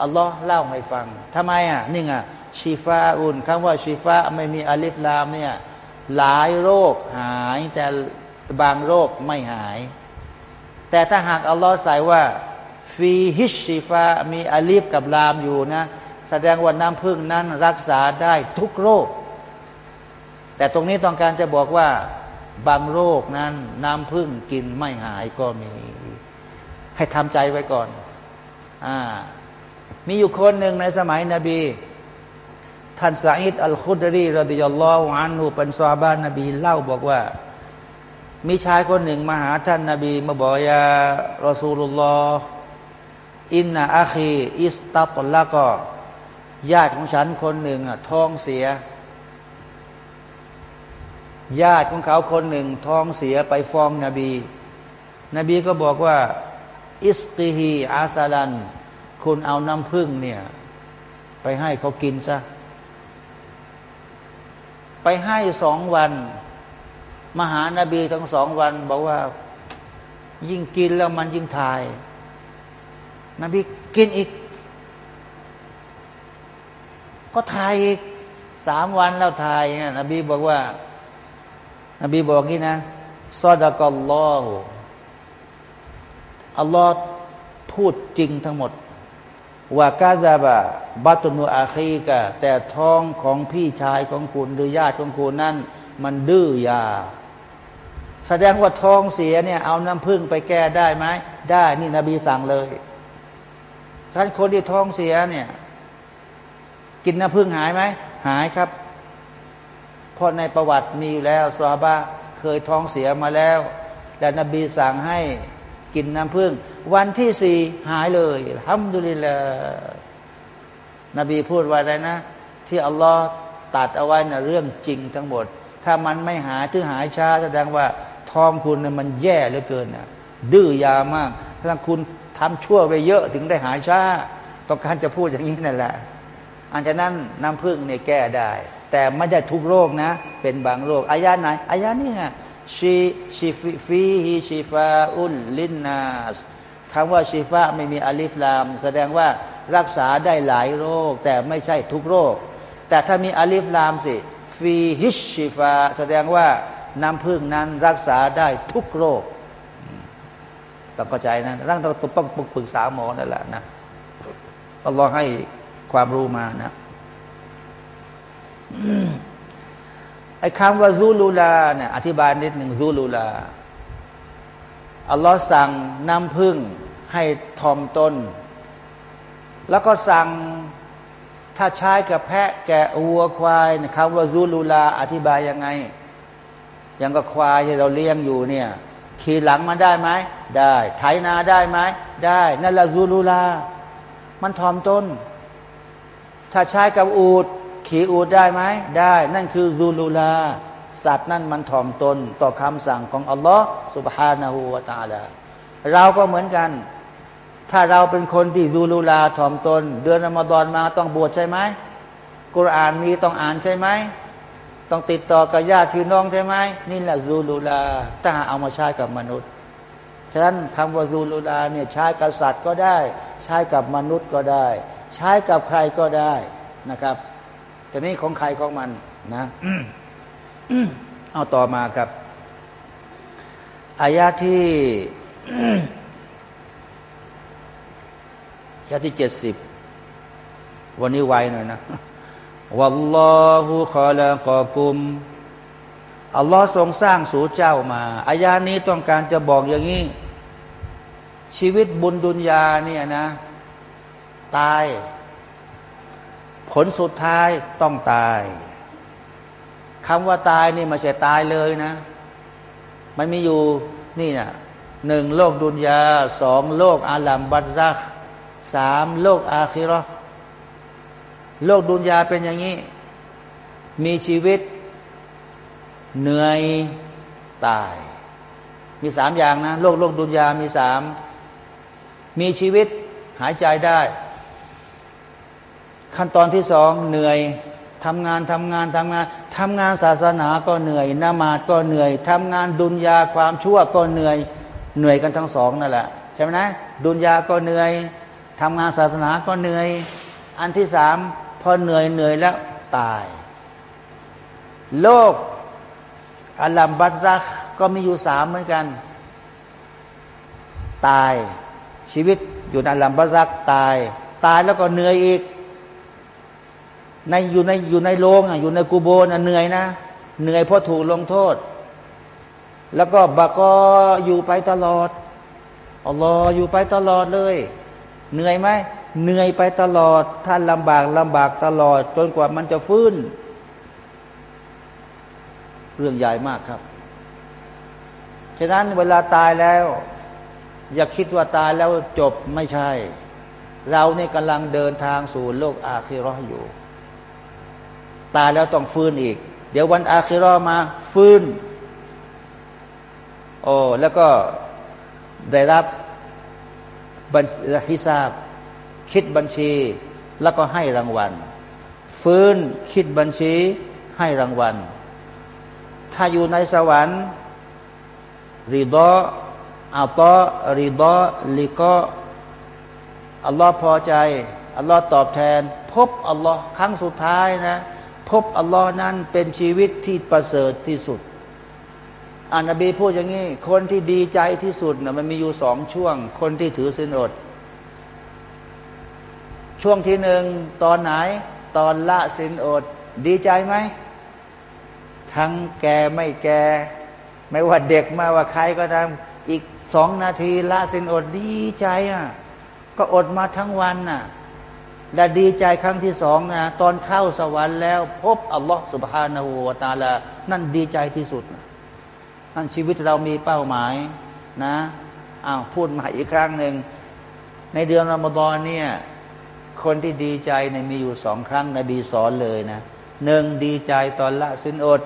[SPEAKER 1] อัลลอฮ์เล่าให้ฟังทำไมอะนี่ไงชีฟาอุนคำว่าชีฟาไม่มีอลิฟลามเนี่ยหลายโรคหายแต่บางโรคไม่หาย แต่ถ้าหากอัลลอฮ์ใส่ว่าฟีฮิชิฟามีอาลีฟกับลามอยู่นะแสดงว่าน้ำพึ่งนั้นรักษาได้ทุกโรค แต่ตรงนี้ต้องการจะบอกว่า บางโรคนั้นน้ำพึ่งกินไม่หายก็มี ให้ทำใจไว้ก่อนอ่ามีอยู่คนหนึ่งในสมัยนบี ท่านสาอิดอัลคุดรีรดิยัลลอฮุอานูเป็นซาบานนบีเล่าบอกว่า มีชายคนหนึ่งมาหาท่านนาบี มาบอกยารอซูลุลลอฮ์อินนาอาคีอิสตัตละก็ญาติของฉันคนหนึ่งอะท้องเสีย ญาติของเขาคนหนึ่งท้องเสียไปฟ้องนบี นบีก็บอกว่า อิสติฮีอาซาลัน คุณเอาน้ำพึ่งเนี่ย ไปให้เขากินซะ ไปให้สองวันมาหานาบีทั้งสองวัน บอกว่า ยิ่งกินแล้วมันยิ่งทาย นบีกินอีก ก็ทายอีกสามวันแล้วทายเนี่ยนบีบอกว่า นบีบอกงี้นะซอดากอลลอฮ์อัลลอฮ์พูดจริงทั้งหมดว่ากาซาบะบัตุนุอาคีกะแต่ท้องของพี่ชายของคุณหรือญาติของคุณนั้นมันดื้อยา แสดงว่าท้องเสียเนี่ย เอาน้ำพึ่งไปแก้ได้ไหมได้นี่นบีสั่งเลยท่านคนที่ท้องเสียเนี่ย กินน้ำผึ้งหายไหมหายครับ ราะในประวัติมีอยู่แล้วซาบะเคยท้องเสียมาแล้วแต่นบีสั่งให้กินน้ำผึ้งวันที่สี่หายเลยทำดุลิลละนบีพูดไว่าอะไรนะ ที่อัลลอฮ์ตัดเอาไว้นะเรื่องจริงทั้งหมด ถ้ามันไม่หายถึงหายช้าแสดงว่าท้องคุณนะมันแย่เหลือเกินนะดื้อยามากถ้าคุณทำชั่วไปเยอะถึงได้หายช้า ต้องการจะพูดอย่างนี้นั่นแหละ อันจากนั้นน้ำพึ่งเนี่ยแก้ได้ แต่ไม่ได้ทุกโรคนะ เป็นบางโรคอายาไหนอายานี่ไงชีชีฟีฮีชีฟาอุลลินนาสคำว่าชีฟาไม่มีอลิฟลาม แสดงว่ารักษาได้หลายโรค แต่ไม่ใช่ทุกโรค แต่ถ้ามีอลิฟลามสิฟีฮิชชีฟาแสดงว่าน้ำพึ่งนั้นรักษาได้ทุกโรคต้องเข้าใจนะร่างต้องต้องปรึกษาหมอนั่นแหละนะอัลลอฮ์ให้ ความรู้มานะไอ้คำว่าซูลูลาเนี่ยอธิบายนิดหนึ่งซูลูลาอัลลอฮ์สั่งน้ำพึ่งให้ทอมตน แล้วก็สั่งถ้าใช้กับแพะแกะวัวควายคำว่าซูลูลา อธิบายยังไง ยังก็ควายที่เราเลี้ยงอยู่เนี่ย ขี่หลังมันได้ไหมได้ไถนาได้ไหมได้ นั่นแหละซูลูลา มันทอมตน ถ้าใช้กับอูดขี่อูดได้ไหมได้ นั่นคือซูลูลา สัตว์นั่นมันถ่อมตนต่อคำสั่งของอัลลอฮ์สุบฮานาหูวาตาลาเราก็เหมือนกัน ถ้าเราเป็นคนที่ซูลูลาถ่อมตน เดือนอมฎอนมาต้องบวชใช่ไหมกุรอานมีต้องอ่านใช่ไหมต้องติดต่อกับญาติพี่น้องใช่ไหมนี่แหละซูลูลา ถ้าเอามาใช้กับมนุษย์ฉะนั้นคำว่าซูลูลาเนี่ยใช้กับสัตว์ก็ได้ ใช้กับมนุษย์ก็ได้ ใช้กับใครก็ได้นะครับ แต่นี่ของใครของมันนะเอาต่อมาครับอายาที่อายาที่เจ็ดสิบวันนี้ไวหน่อยนะวัลลอฮุคอลากอกุมอัลลอฮ์ทรงสร้างสู่เจ้ามาอายานี้ต้องการจะบอกอย่างนี้ ชีวิตบุญดุนยาเนี่ยนะ ตาย ผลสุดท้ายต้องตายคำว่าตายนี่ไม่ใช่ตายเลยนะ มันมีอยู่นี่นะหนึ่งโลกดุนยาสองโลกอาลัมบัตซักสามโลกอาคิรอโลกดุนยาเป็นอย่างนี้ มีชีวิต เหนื่อยตาย มีสามอย่างนะ โลกโลกดุนยามีสามมีชีวิตหายใจได้ ขั้นตอนที่สองเหนื่อยทำงานทำงานทำงานทำงานศาสนาก็เหนื่อยนามาดก็เหนื่อยทำงานดุนยาความชั่วก็เหนื่อยเหนื่อยกันทั้งสองนั่นแหละใช่ไหมนะดุนยาก็เหนื่อยทำงานศาสนาก็เหนื่อย อันที่สามพอเหนื่อยเหนื่อยแล้วตาย โลกอัลลัมบัตรักก็มีอยู่สามเหมือนกัน ตายชีวิตอยู่ในอัลลัมบัตรักตาย ตายแล้วก็เหนื่อยอีก ในอยู่ในอยู่ในโรงอะอยู่ในกูโบนเหนื่อยนะเหนื่อยเพราะถูกลงโทษ แล้วก็บาก็อยู่ไปตลอดอัลลอฮ์อยู่ไปตลอดเลย เหนื่อยไหมเหนื่อยไปตลอด ท่านลำบากลำบากตลอด จนกว่ามันจะฟื้น เรื่องใหญ่มากครับ ฉะนั้นเวลาตายแล้ว อย่าคิดว่าตายแล้วจบไม่ใช่ เราเนี่ยกำลังเดินทางสู่โลกอาคีรออยู่ ตายแล้วต้องฟื้นอีก เดี๋ยววันอาคิรอมาฟื้นโอ้แล้วก็ได้รับบัญฮิซาบ คิดบัญชี แล้วก็ให้รางวัล ฟื้นคิดบัญชีให้รางวัล ถ้าอยู่ในสวรรค์รีดออัลตอรีดอลิกออัลลอฮ์พอใจอัลลอฮ์ตอบแทน พบอัลลอฮ์ครั้งสุดท้ายนะ พบอัลลอฮ์นั้นเป็นชีวิตที่ประเสริฐที่สุดอานบีพูดอย่างนี้ คนที่ดีใจที่สุดนะมันมีอยู่สองช่วง คนที่ถือสินอด ช่วงที่หนึ่งตอนไหน ตอนละสินอด ดีใจไหม ทั้งแกไม่แก ไม่ว่าเด็กมาว่าใครก็ตามอีกสองนาทีละสินอดดีใจอะ ก็อดมาทั้งวันน่ะ และดีใจครั้งที่สองนะตอนเข้าสวรรค์แล้ว พบอัลลอฮฺสุบฮานาหูวตาลา นั่นดีใจที่สุดนั่นชีวิตเรามีเป้าหมายนะอ้าวพูดใหม่อีกครั้งหนึ่ง ในเดือนรอมฎอนเนี่ย คนที่ดีใจเนี่ยมีอยู่สองครั้งนบีสอนเลยนะหนึ่งดีใจตอนละสินอด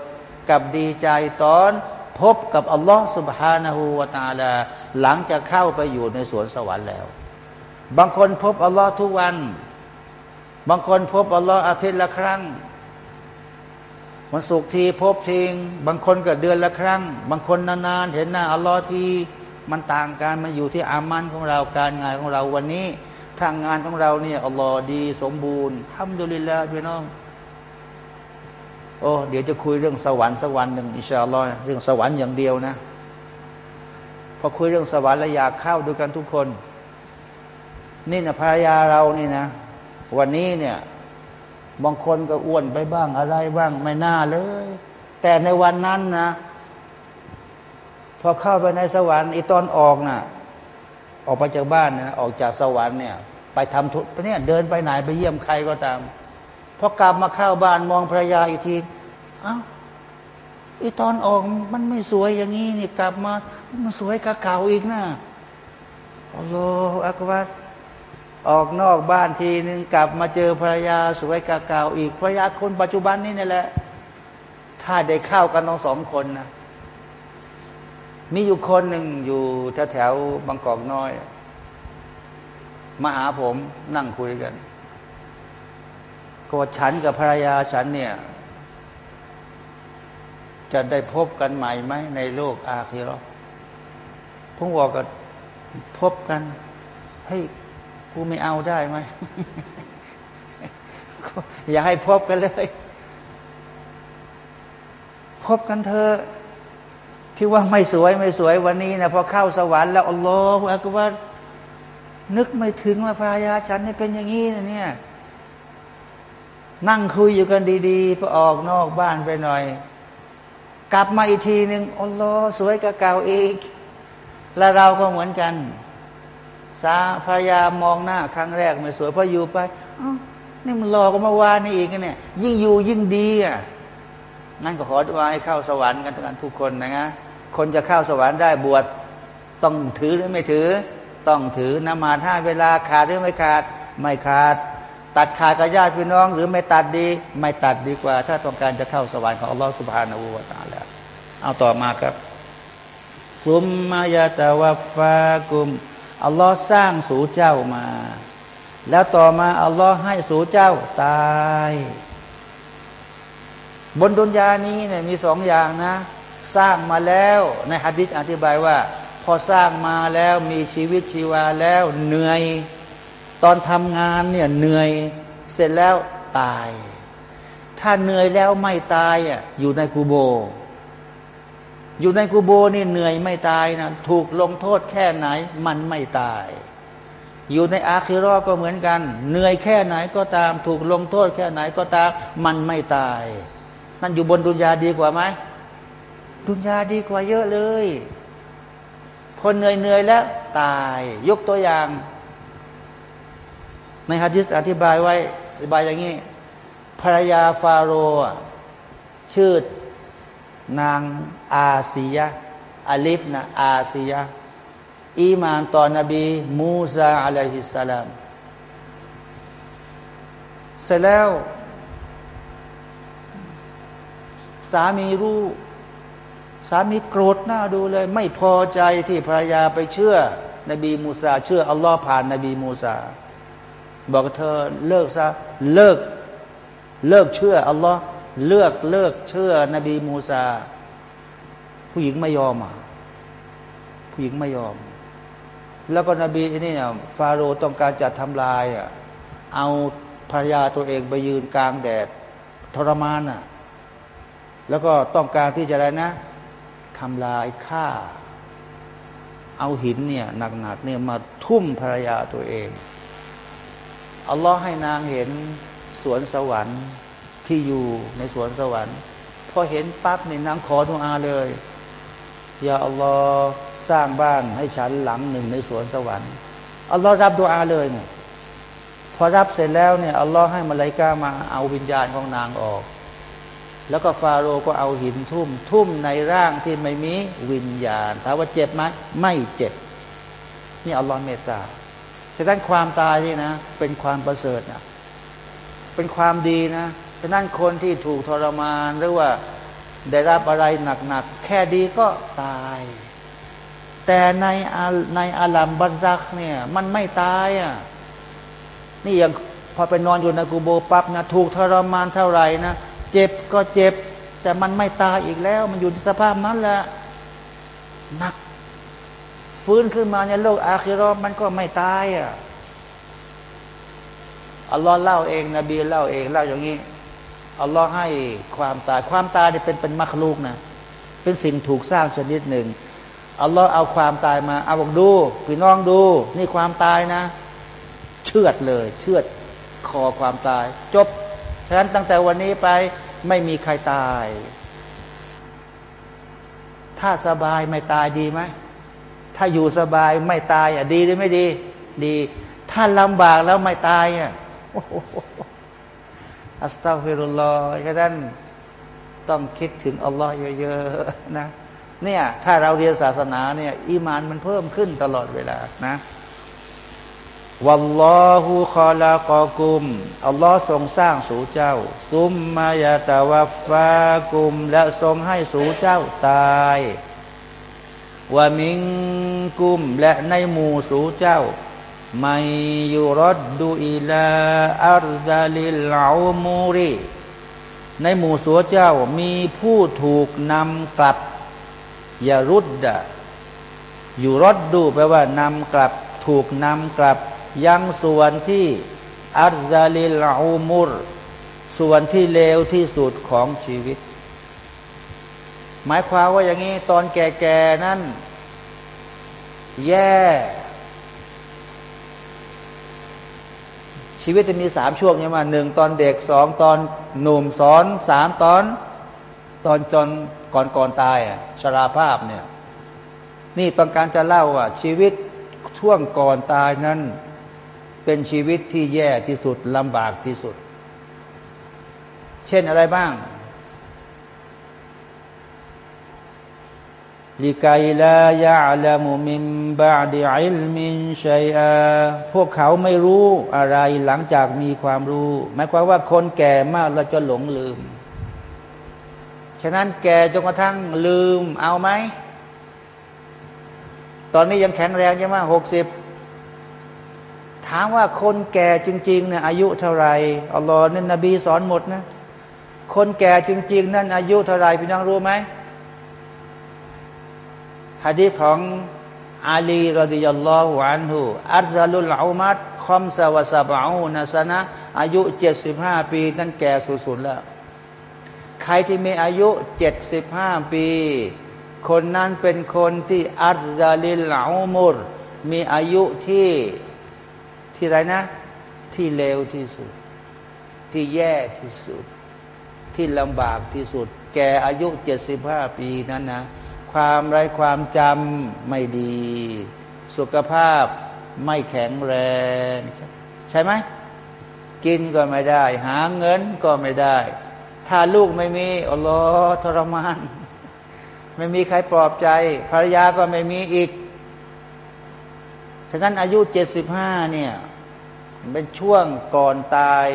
[SPEAKER 1] กับดีใจตอนพบกับอัลลอฮ์สุบฮานาหูวาตาลา หลังจากเข้าไปอยู่ในสวนสวรรค์แล้ว บางคนพบอัลลอฮ์ทุกวัน บางคนพบอัลลอฮ์อาทิตย์ละครั้งวันศุกร์ทีพบทิงบางคนก็เดือนละครั้ง บางคนนานๆเห็นหน้าอัลลอฮ์ทีมันต่างกันมันอยู่ที่อามันของเราการงานของเราวันนี้ทางงานของเราเนี่ยอัลลอฮ์ดีสมบูรณ์ทำดุลิลลาพี่น้องโอ้เดี๋ยวจะคุยเรื่องสวรรค์สักวันหนึ่งอิชาอัลลอฮ์เรื่องสวรรค์อย่างเดียวนะ พอคุยเรื่องสวรรค์แล้วอยากเข้าด้วยกันทุกคน นี่นะภรรยาเรานี่นะ วันนี้เนี่ย บางคนก็อ้วนไปบ้างอะไรบ้างไม่น่าเลย แต่ในวันนั้นนะพอเข้าไปในสวรรค์อีตอนออกนะ่ะ ออกไปจากบ้านนะออกจากสวรรค์เนี่ย ไปทำทุกเนี่ยเดินไปไหนไปเยี่ยมใครก็ตามพอกลับมาเข้าบ้านมองภรรยาอีกทีอา้าอีตอนออกมันไม่สวยอย่างนี้นี่กลับมา มันสวยกว่าเก่าอีกนะอัลลอฮฺอักบัร ออกนอกบ้านทีนึงกลับมาเจอภรรยาสวยกาเก่าอีกภรรยาคนปัจจุบันนี้นี่แหละ ถ้าได้เข้ากันต้งสองคนนะมีอยู่คนหนึ่งอยู่แถวแถวบางกอกน้อย มาหาผมนั่งคุยกันก็ฉันกับภรรยาฉันเนี่ย จะได้พบกันใหม่ไหมในโลกอาคีรอผมบอกกันพบกันเฮ้ย กูไม่เอาได้ไหมอย่าให้พบกันเลย พบกันเธอที่ว่าไม่สวยไม่สวยวันนี้นะพอเข้าสวรรค์แล้วอัลลอฮฺอักว่านึกไม่ถึงว่าภรรยาฉันนี่เป็นอย่างนี้นะเนี่ย นั่งคุยอยู่กันดีๆพอออกนอกบ้านไปหน่อย กลับมาอีกทีหนึ่งอัลลอฮฺสวยกับเก่าอีก และเราก็เหมือนกัน สาภรรยามองหน้าครั้งแรกไม่สวยพออยู่ไปนี่มันรอก็มาวานนี่อีกเนี่ย ยิ่งอยู่ยิ่งดีอะนั่นก็ขอว่าให้เข้าสวรรค์กันทุกคนทุกคนนะนะคนจะเข้าสวรรค์ได้บวชต้องถือหรือไม่ถือ ต้องถือนมาท่าเวลาขาดหรือไม่ขาด ไม่ขาด ตัดขาดกับญาติพี่น้อง หรือไม่ตัดดี ไม่ตัดดีกว่า ถ้าต้องการจะเข้าสวรรค์ของอัลลอฮฺสุบฮานาอูวาตาแล้วเอาต่อมาครับซุมมายาตาวาฟากุม อัลลอฮ์สร้างสู่เจ้ามา แล้วต่อมาอัลลอฮ์ให้สู่เจ้าตาย บนดุนยานี้เนี่ยมีสองอย่างนะ สร้างมาแล้วในฮะดิษอธิบายว่า พอสร้างมาแล้วมีชีวิตชีวาแล้วเหนื่อย ตอนทำงานเนี่ยเหนื่อยเสร็จแล้วตาย ถ้าเหนื่อยแล้วไม่ตายอะอยู่ในกูโบ อยู่ในกูโบนี่เหนื่อยไม่ตายนะถูกลงโทษแค่ไหน มันไม่ตาย อยู่ในอาคิรอก็เหมือนกัน เหนื่อยแค่ไหนก็ตาม ถูกลงโทษแค่ไหนก็ตาม มันไม่ตาย นั่นอยู่บนดุนยาดีกว่าไหมดุนยาดีกว่าเยอะเลยพอเหนื่อยเหนื่อยแล้วตาย ยกตัวอย่าง ในฮะดิษอธิบายไว้อธิบายอย่างนี้ภรรยาฟาโรห์ชื่อ นางอาซียะอาลิฟนะอาซียะอีมานต่อนบีมูซาอะลัยฮิสสลามเสร็จแล้ว สามีรู้สามีโกรธหน้าดูเลย ไม่พอใจที่ภรรยาไปเชื่อ นบีมูซา เชื่ออัลลอฮ์ผ่านนบีมูซา บอกเธอเลิกซะเลิก เลิกเชื่ออัลลอฮ์ เลือกเลิกเชื่อนบีมูซา ผู้หญิงไม่ยอมอะผู้หญิงไม่ยอม แล้วก็นบีนี่เนี่ยฟาโรห์ต้องการจะทำลายอะเอาภรรยาตัวเองไปยืนกลางแดดทรมานอะแล้วก็ต้องการที่จะอะไรนะทำลายฆ่า เอาหินเนี่ยหนักๆเนี่ยมาทุ่มภรรยาตัวเองอัลลอฮ์ให้นางเห็นสวนสวรรค์ ที่อยู่ในสวนสวรรค์พอเห็นปั๊บเนี่ยนางขอทุอาเลยอย่าอัลลอฮ์สร้างบ้านให้ฉันหลังหนึ่งในสวนสวรรค์อัลลอฮ์รับดูอาเลยเนี่ยพอรับเสร็จแล้วเนี่ยอัลลอฮ์ให้มาลายกามาเอาวิญญาณของนางออก แล้วก็ฟาโรห์ก็เอาหินทุ่ม ทุ่มในร่างที่ไม่มีวิญญาณถามว่าเจ็บไหมไม่เจ็บ นี่อัลลอฮ์เมตตาฉะนั้นความตายนี่นะ เป็นความประเสริฐนะเป็นความดีนะะนั้นคนที่ถูกทรมานหรือว่าได้รับอะไรหนักๆ แค่ดีก็ตาย แต่ในในอาลัมบัซักเนี่ยมันไม่ตายอะนี่อย่างพอไปนอนอยู่ในกูโบปับนะถูกทรมานเท่าไหร่นะเจ็บก็เจ็บ แต่มันไม่ตายอีกแล้ว มันอยู่ในสภาพนั้นแหละหนัก ฟื้นขึ้นมาในโลกอาคิรอมันก็ไม่ตายอะอัลลอฮ์เล่าเองนบีเล่าเองเล่าอย่างนี้ อัลลอฮ์ให้ความตาย ความตายเนี่ยเป็นเป็นมรรคลูกนะ เป็นสิ่งถูกสร้างชนิดหนึ่งอัลลอฮ์เอาความตายมาเอาบอกดูพี่น้องดู นี่ความตายนะ เชือดเลย เชือดคอความตาย จบฉะนั้นตั้งแต่วันนี้ไปไม่มีใครตาย ถ้าสบายไม่ตายดีไหมถ้าอยู่สบายไม่ตายอะดีหรือไม่ดี ดี ถ้าลำบากแล้วไม่ตายอะ อัสตัฟิรุลลอฮ์ฉะนั้นต้องคิดถึงอัลลอฮ์เยอะๆนะเนี่ยถ้าเราเรียนศาสนาเนี่ยอีมานมันเพิ่มขึ้นตลอดเวลานะวัลลอฮุคอลากอกุม อัลลอฮ์ทรงสร้างสู่เจ้า ซุมมายาตาวัฟากุม และทรงให้สู่เจ้าตายว่ามิงกุม และในหมู่สู่เจ้า ม่ยุรดดูอิลาอัลดาลิลาอมูรีในหมู่สัวเจ้ามีผู้ถูกนำกลับยารุดดะอยู่รดดูแปลว่านำกลับ ถูกนำกลับ ยังส่วนที่อัลดาลิลาอมูรส่วนที่เลวที่สุดของชีวิต หมายความว่าอย่างนี้ ตอนแก่ๆนั้น แย่ ชีวิตจะมีสามช่วงใช่ไหมหนึ่งตอนเด็กสองตอนหนุ่มสอนสามตอน ตอนจนก่อนก่อนตายอะชราภาพเนี่ย นี่ต้องการจะเล่าว่า ชีวิตช่วงก่อนตายนั้น เป็นชีวิตที่แย่ที่สุดลำบากที่สุด เช่นอะไรบ้าง ลิกายลายาลามุมิมบาดิอิลมินชัยอาพวกเขาไม่รู้อะไรหลังจากมีความรู้หมายความว่าคนแก่มากเราจะหลงลืม ฉะนั้นแก่จนกระทั่งลืมเอาไหม ตอนนี้ยังแข็งแรงใช่ไหมหกสิบถามว่าคนแก่จริงๆเนี่ยอายุเท่าไรอัลลอฮ์นั่นนบีสอนหมดนะ คนแก่จริง ๆ นั่นอายุเท่าไรพี่น้องรู้ไหม ฮะดีของอาลีรดิยัลลอฮุอันหูอัลลุลอุมัดคอมซาวะซาบะอูนัสนะอายุเจ็ดสิบห้าปีนั่นแก่สุดๆแล้ว ใครที่มีอายุเจ็ดสิบห้าปี คนนั้นเป็นคนที่ أرذل العمرมีอายุที่ที่ไรนะ ที่เลวที่สุด ที่แย่ที่สุด ที่ลำบากที่สุด แก่อายุเจ็ดสิบห้าปีนั้นนะ ความไร้ความจำไม่ดี สุขภาพไม่แข็งแรง ใช่ไหมกินก็ไม่ได้ หาเงินก็ไม่ได้ ถ้าลูกไม่มีอัลลอฮ์ทรมาน ไม่มีใครปลอบใจ ภรรยาก็ไม่มีอีกฉะนั้นอายุเจ็ดสิบห้าเนี่ยเป็นช่วงก่อนตาย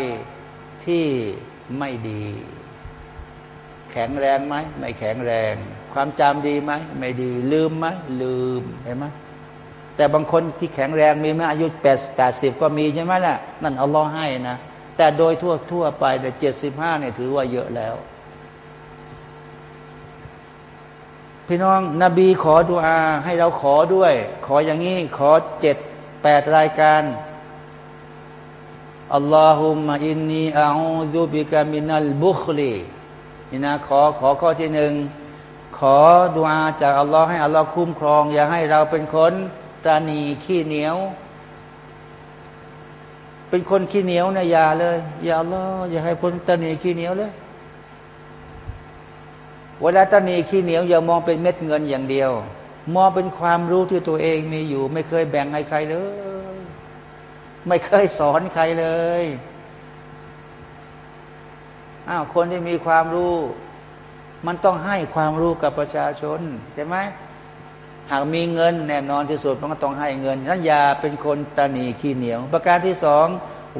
[SPEAKER 1] ที่ไม่ดี แข็งแรงไหมไม่แข็งแรง ความจำดีไหมไม่ดี ลืมไหมลืมเห็นไหมแต่บางคนที่แข็งแรงมีไหมอายุแปดแปดสิบก็มีใช่ไหมล่ะ นั่นอัลลอฮ์ให้นะ แต่โดยทั่วทั่วไปแต่เจ็ดสิบห้าเนี่ยถือว่าเยอะแล้ว พี่น้องนบีขอดุอา ให้เราขอด้วย ขออย่างนี้ ขอเจ็ดแปดรายการอัลลอฮุมะอินนีอาอูซุบิกามินัลบุคลีนี่นะขอขอข้อที่หนึ่ง ขอดุอาจากอัลลอฮ์ให้อัลลอฮ์คุ้มครอง อย่าให้เราเป็นคนตานีขี้เหนียว เป็นคนขี้เหนียวนะอย่าเลยอย่าอัลลอฮ์อย่าให้คนตานีขี้เหนียวเลยเวลาตานีขี้เหนียวอย่ามองเป็นเม็ดเงินอย่างเดียว มองเป็นความรู้ที่ตัวเองมีอยู่ ไม่เคยแบ่งให้ใครเลย ไม่เคยสอนใครเลยอ้าวคนที่มีความรู้ มันต้องให้ความรู้กับประชาชนใช่ไหมหากมีเงินแน่นอนที่สุดมันก็ต้องให้เงินนั้นอย่าเป็นคนตนีขี้เหนียว ประการที่สอง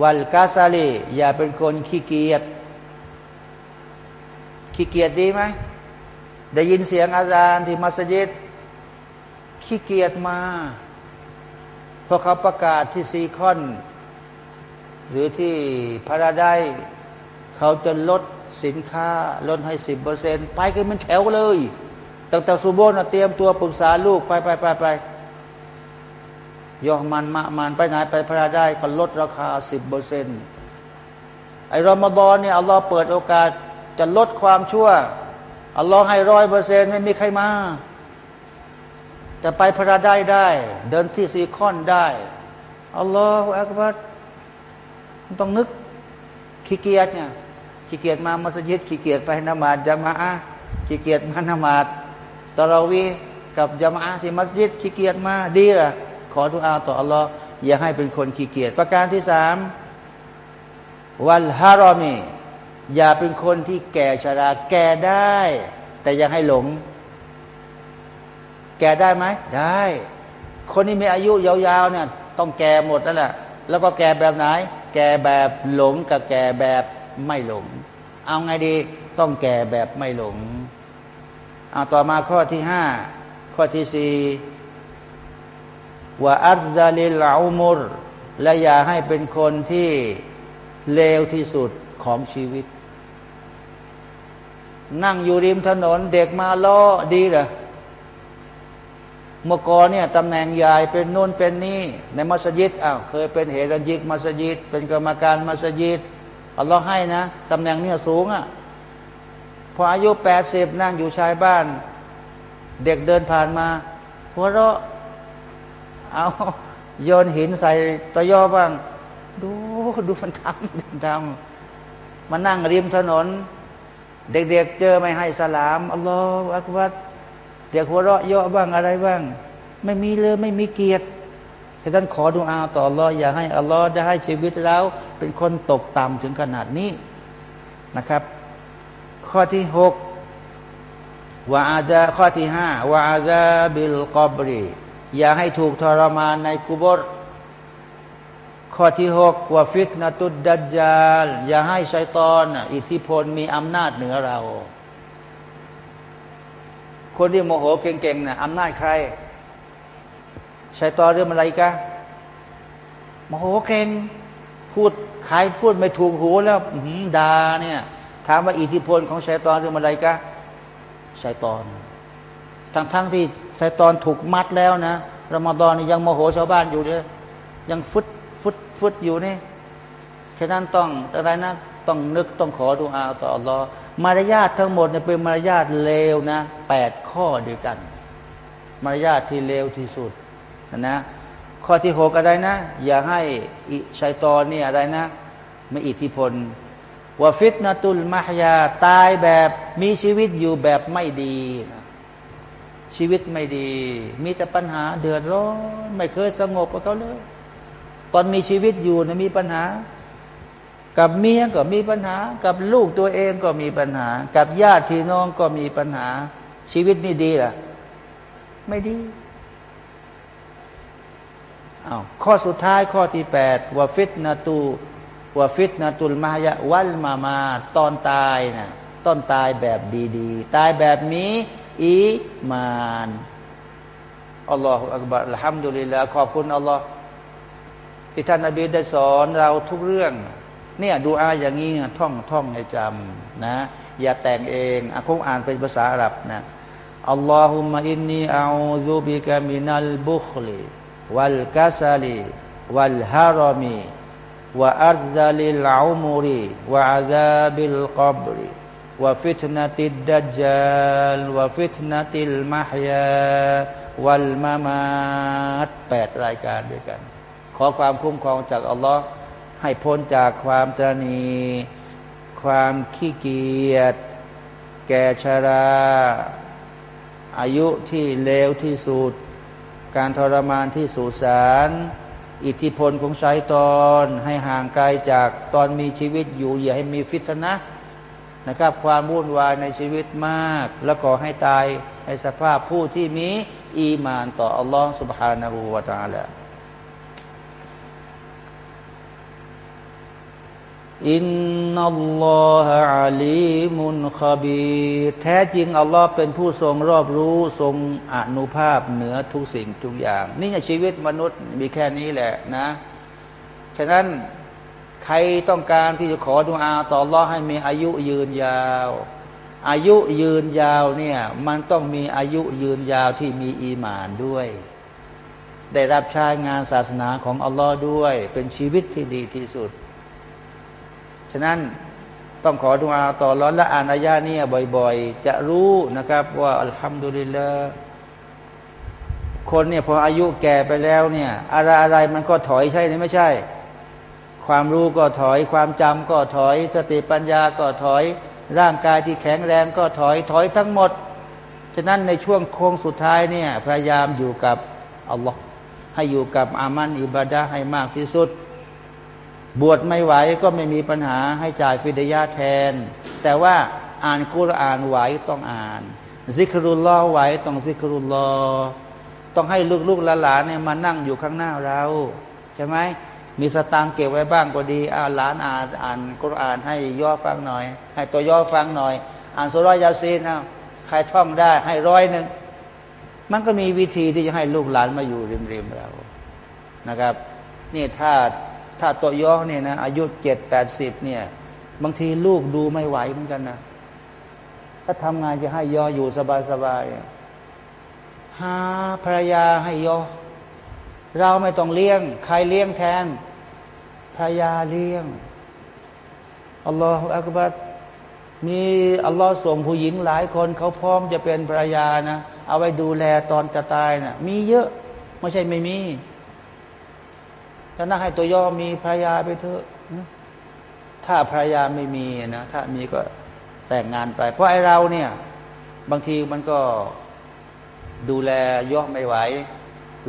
[SPEAKER 1] วัลกาซาลีอย่าเป็นคนขี้เกียจขี้เกียจดีไหมได้ยินเสียงอาจารย์ที่มัสยิดขี้เกียจมาเพราะเขาประกาศที่ซีคอน หรือที่พาราไดเขาจะลด สินค้าลดให้สิบเปอร์เซ็นไปกันมันแถวเลยตั้งแต่สุโบนเตรียมตัวปรึกษาลูกไปไปไปไปยอมันมะมันไปไหนไปพระได้ก็ลดราคาสิบเปอร์เซ็นไอ้รอมฎอนเนี่ยอัลลอฮ์เปิดโอกาสจะลดความชั่วอัลลอฮ์ให้ร้อยเปอร์เซ็นไม่มีใครมาจะไปพระได้ได้ เดินที่ซีคอนได้อัลลอฮฺอักบัดต้องนึกขี้เกียจเนี่ย ขี้เกียจมามัสยิดขี้เกียจไปนมาดจามะขี้เกียจมานมาดตะราวีกับจามะที่มัสยิดขี้เกียจมาดีละขอทุอาต่ออัลลอฮ์อย่าให้เป็นคนขี้เกียจประการที่สามวันฮารอมีอย่าเป็นคนที่แก่ชรา แก่ได้ แต่ยังให้หลง แก่ได้ไหมได้ คนที่มีอายุยาวๆเนี่ยต้องแก่หมดนั่นแหละแล้วก็แก่แบบไหน แก่แบบหลงกับแก่แบบไม่หลง เอาไงดีต้องแก่แบบไม่หลงเอาต่อมาข้อที่ห้าข้อที่สี่ว่าอัลลาลิลอุมุรและอย่าให้เป็นคนที่เลวที่สุดของชีวิต นั่งอยู่ริมถนนเด็กมาล้อดีเหรอเมื่อก่อนเนี่ยตำแหน่งใหญ่เป็นนู่นเป็นนี่ในมัสยิดอ้าวเคยเป็นเหรันยิกมัสยิด เป็นกรรมการมัสยิด อัลลอฮ์ให้นะตำแหน่งเนี่ยสูงอะ่ะพออายุแปดสิบนั่งอยู่ชายบ้าน เด็กเดินผ่านมาหัวเราะเอาโยนหินใส่ตะยอบ้าง ดูดูมันทำทำมานั่งริมถนน เด็กๆเจอไม่ให้สลามอัลลอฮฺอักบัดเด็กหัวเราะเยอะบ้างอะไรบ้าง ไม่มีเลยไม่มีเกียรติ ท่านขอดูอาต่ออัลลอฮ์อย่าให้อัลลอฮ์ได้ให้ชีวิตเราเป็นคนตกต่ำถึงขนาดนี้นะครับ ข้อที่หกว่าอาดาข้อที่ห้าว่าอาดาบิลกอบรีอย่าให้ถูกทรมานในกุบรข้อที่หกว่าฟิตนาตุดดัจจาลอย่าให้ชัยตอน อิทธิพลมีอำนาจเหนือเรา คนที่โมโหเก่งๆนะ่ะอำนาจใคร ชัยตอนเรื่องอะไรกะโมโหเก่งพูดใครพูดไม่ถูกหูแล้วด่าเนี่ย ถามว่าอิทธิพลของชัยตอนเรื่องอะไรกะชัยตอนทั้งๆทที่ไซตอนถูกมัดแล้วนะรอมฎอนนี่ยังโมโหชาวบ้านอยู่เลยยังฟุดฟุดฟุดอยู่นี่แค่นั้นต้องอะไรนะต้องนึกต้องขอดูอาต่อรอมารยาททั้งหมดเนี่ยเป็นมารยาทเลวนะแปดข้อด้วยกัน มารยาทที่เลวที่สุด นะข้อที่หกอะไรนะ อย่าให้ชัยตอนนี่อะไรนะไม่อิทธิพลว่าฟิตนาตุลมายาตายแบบมีชีวิตอยู่แบบไม่ดี ชีวิตไม่ดี มีแต่ปัญหาเดือดร้อนไม่เคยสงบกับเขาเลย ตอนมีชีวิตอยู่นะมีปัญหา กับเมียก็มีปัญหา กับลูกตัวเองก็มีปัญหา กับญาติพี่น้องก็มีปัญหา ชีวิตนี่ดีล่ะ ไม่ดี อา้าวข้อสุดท้ายข้อที่แปดว่าฟิตนาตูว่าฟิตนาตุลมายะวัลมามาตอนตายนะต้นตายแบบดีๆ ตายแบบนี้อีมานอัลลอฮฺอักบารฮัมดุลิลลาขอบคุณอัลลอฮ์ที่ท่านนบีได้สอนเราทุกเรื่อง เนี่ยดูอาอย่างนี้ท่องท่องให้จำนะ อย่าแต่งเองต้องอ่านเป็นภาษาอาหรับนะ اللهم إني أعوذ بك من البخل والكسل والهرم وأرذل العمر وعذاب القبر وفتنة الدجال وفتنة المحياวัลมามาตแปดรายการด้วยกัน ขอความคุ้มครองจากอัลลอฮ์ให้พ้นจากความตรณีความขี้เกียจแก่ชรา อายุที่เลวที่สุด การทรมานที่สุสานอิทธิพลของไซตอนให้ห่างไกลจากตอนมีชีวิตอยู่ อย่าให้มีฟิตนะ นะครับ ความวุ่นวายในชีวิตมาก แล้วก็ให้ตายในสภาพผู้ที่มีอีมานต่ออัลลอฮ์ سبحانه และ تعالى อินนัลลอฮะอาลีมุนคาบีแท้จริง อัลลอฮ์เป็นผู้ทรงรอบรู้ทรงอนุภาพเหนือทุกสิ่งทุกอย่าง นี่ชีวิตมนุษย์มีแค่นี้แหละนะ ฉะนั้นใครต้องการที่จะขอดุอาต่อรอให้มีอายุยืนยาว อายุยืนยาวเนี่ยมันต้องมีอายุยืนยาวที่มีอีหมานด้วย ได้รับใช้งานศาสนาของอัลลอฮ์ด้วย เป็นชีวิตที่ดีที่สุด ฉะนั้นต้องขอดุอาต่อร้อนและอ่านอายาเนี่ยบ่อยๆ จะรู้นะครับว่าอัลฮัมดุลิลละคนเนี่ยพออายุแก่ไปแล้วเนี่ยอะไรอะไรมันก็ถอยใช่ไหมไม่ใช่ ความรู้ก็ถอย ความจำก็ถอย สติปัญญาก็ถอย ร่างกายที่แข็งแรงก็ถอยถอยทั้งหมด ฉะนั้นในช่วงโค้งสุดท้ายเนี่ยพยายามอยู่กับอัลลอฮ์ให้อยู่กับอามันอิบาดะให้มากที่สุด บวชไม่ไหวก็ไม่มีปัญหาให้จ่ายฟิดยาแทน แต่ว่าอ่านกุรอานไหวต้องอ่าน ซิกรุลลอไหวต้องซิกรุลลอต้องให้ลูกๆหลานๆเนี่ยมานั่งอยู่ข้างหน้าเราใช่ไหมมีสตางค์เก็บไว้บ้างก็ดีอาหลานอ่านอ่านกุรอานให้ย่อฟังหน่อย ให้ตัวย่อฟังหน่อย อ่านสุรยาซีนเอาใครท่องได้ให้ร้อยหนึ่งมันก็มีวิธีที่จะให้ลูกหลานมาอยู่ริมๆเรานะครับ นี่ถ้า ถ้าตัวย่อเนี่ยนะอายุเจ็ดแปดสิบเนี่ย บางทีลูกดูไม่ไหวเหมือนกันนะถ้าทำงานจะให้ย่ออยู่สบายๆหาภรรยาให้ย่อเราไม่ต้องเลี้ยง ใครเลี้ยงแทนภรรยาเลี้ยงอัลลอฮฺอักบัดมีอัลลอฮ์ส่งผู้หญิงหลายคนเขาพร้อมจะเป็นภรรยานะ เอาไว้ดูแลตอนจะตายนะมีเยอะ ไม่ใช่ไม่มี ถ้านั่งให้ตัวย่อมีภรรยาไปเถอะถ้าภรรยาไม่มีนะถ้ามีก็แต่งงานไป เพราะไอเราเนี่ย บางทีมันก็ดูแลย่อไม่ไหว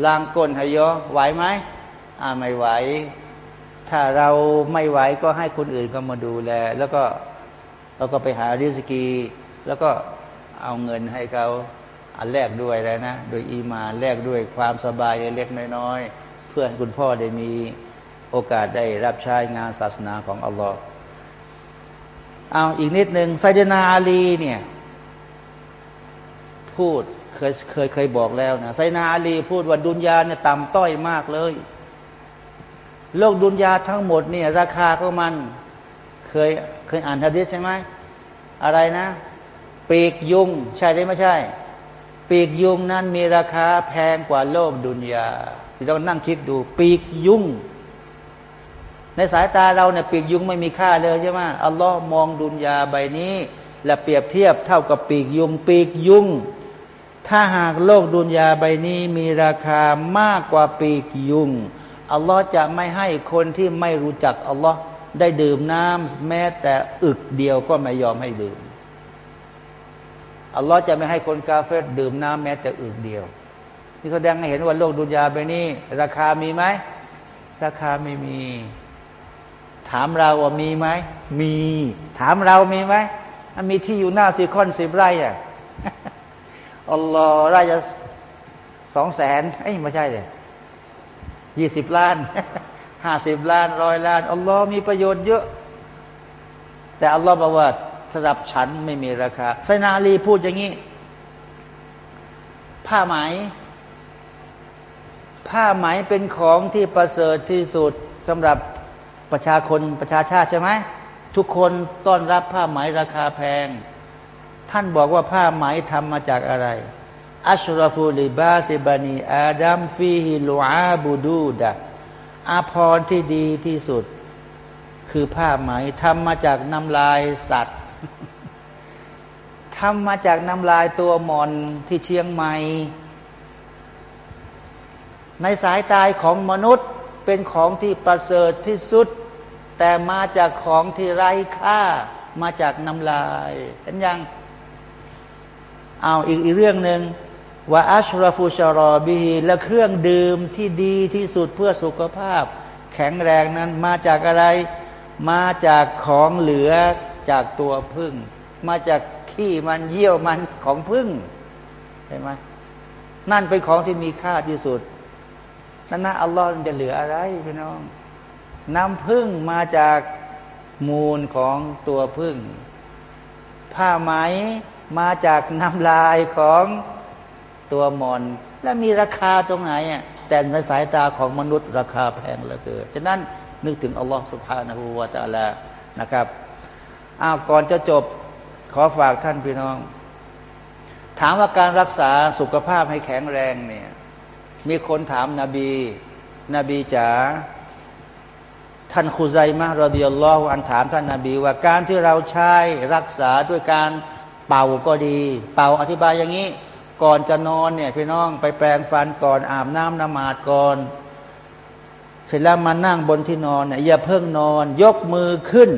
[SPEAKER 1] ล้างก้นให้ย่อไหวไหมอ่าไม่ไหว ถ้าเราไม่ไหวก็ให้คนอื่นเขามาดูแล แล้วก็เราก็ไปหาริสกี แล้วก็เอาเงินให้เขาอันแรกด้วยแล้วนะ โดยอีมาแลกด้วยความสบายเล็กน้อย เพื่อคุณพ่อได้มีโอกาสได้รับใช้งานศาสนาของอัลลอฮ์เอาอีกนิดหนึ่งไซดนาอาลีเนี่ยพูดเคยเคยเคยบอกแล้วนะไซนาอาลี พูดว่าดุนยาเนี่ยต่ำต้อยมากเลย โลกดุนยาทั้งหมดเนี่ยราคาของมัน เคยเคยอ่านฮะดิษใช่ไหมอะไรนะปีกยุงใช่หรือไม่ใช่ ปีกยุงนั้นมีราคาแพงกว่าโลกดุนยา เรานั่งคิดดู ปีกยุงในสายตาเราเนี่ยปีกยุงไม่มีค่าเลยใช่ไหมอัลลอฮ์มองดุนยาใบนี้ และเปรียบเทียบเท่ากับปีกยุง ปีกยุง ถ้าหากโลกดุนยาใบนี้มีราคามากกว่าปีกยุงอัลลอฮ์จะไม่ให้คนที่ไม่รู้จักอัลลอฮ์ได้ดื่มน้ำแม้แต่อึกเดียวก็ไม่ยอมให้ดื่มอัลลอฮ์จะไม่ให้คนกาเฟตดื่มน้ำแม้แต่อึกเดียว นี่แสดงให้เห็นว่าโลกดุนยาไปนี่ราคามีไหมราคาไม่มี ถามเราว่ามีไหมมี ถามเรามีไหมมีที่อยู่หน้าซีคอนสิบไร่อะอัลลอฮ์ไร่จะสองแสนเอ้ยไม่ใช่เลยยี่สิบล้านห้าสิบล้านร้อยล้านอัลลอฮ์มีประโยชน์เยอะ แต่อัลลอฮ์บอกว่าสำหรับฉันไม่มีราคาไซนาลีพูดอย่างนี้ ผ้าไหม ผ้าไหมเป็นของที่ประเสริฐที่สุดสำหรับประชาชนประชาชาติใช่ไหมทุกคนต้อนรับผ้าไหมราคาแพง ท่านบอกว่าผ้าไหมทำมาจากอะไร อัชรฟูลิบาซิบานีอาดัมฟีฮิลูอาบูดูดะอาพรที่ดีที่สุด คือผ้าไหมทำมาจากน้ำลายสัตว์ทำมาจากน้ำลายตัวมอนที่เชียงใหม่ ในสายตายของมนุษย์เป็นของที่ประเสริฐที่สุด แต่มาจากของที่ไร้ค่า มาจากน้ำลาย เห็นยังเอาอีกอีกเรื่องหนึ่งว่าอัชราฟูชารอบีและเครื่องดื่มที่ดีที่สุดเพื่อสุขภาพ แข็งแรงนั้นมาจากอะไร มาจากของเหลือจากตัวพึ่ง มาจากขี้มันเยี่ยวมันของพึ่งเห็นไหมนั่นเป็นของที่มีค่าที่สุด นั่นนะอัลลอฮ์จะเหลืออะไรพี่น้อง น้ำพึ่งมาจากมูลของตัวพึ่ง ผ้าไหมมาจากน้ำลายของตัวมอน แล้วมีราคาตรงไหนอะแต่ในสายตาของมนุษย์ราคาแพงเหลือเกินฉะนั้นนึกถึงอัลลอฮ์สุบฮานะฮูวาตาลานะครับอ้าวก่อนจะจบขอฝากท่านพี่น้อง ถามว่าการรักษาสุขภาพให้แข็งแรงเนี่ย มีคนถามนาบี นบีจ๋าท่านคุไซมะรดิยัลลอฮุอันถามท่านนาบีว่าการที่เราใช้รักษาด้วยการเป่าก็ดี เป่าอธิบายอย่างนี้ ก่อนจะนอนเนี่ยพี่น้องไปแปรงฟันก่อนอาบน้ำนมาดก่อน เสร็จแล้วมานั่งบนที่นอนเนี่ยอย่าเพิ่งนอน ยกมือขึ้น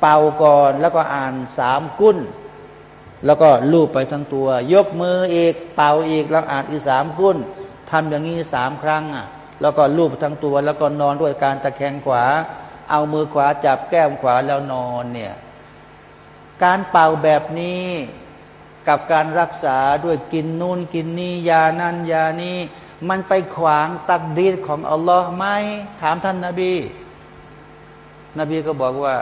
[SPEAKER 1] เป่าก่อนแล้วก็อ่านสามกุ้น แล้วก็ลูบไปทั้งตัว ยกมืออีกเป่าอีกแล้วอ่านอีกสามกุ้นทำอย่างนี้สามครั้งอะ แล้วก็ลูบทั้งตัว แล้วก็นอนด้วยการตะแคงขวา เอามือขวาจับแก้มขวาแล้วนอนเนี่ย การเป่าแบบนี้กับการรักษาด้วยกินนู่นกินนี่ยานั่นยานี้มันไปขวางตักดีของอัลลอฮ์ไหมถามท่านนาบี นบีก็บอกว่า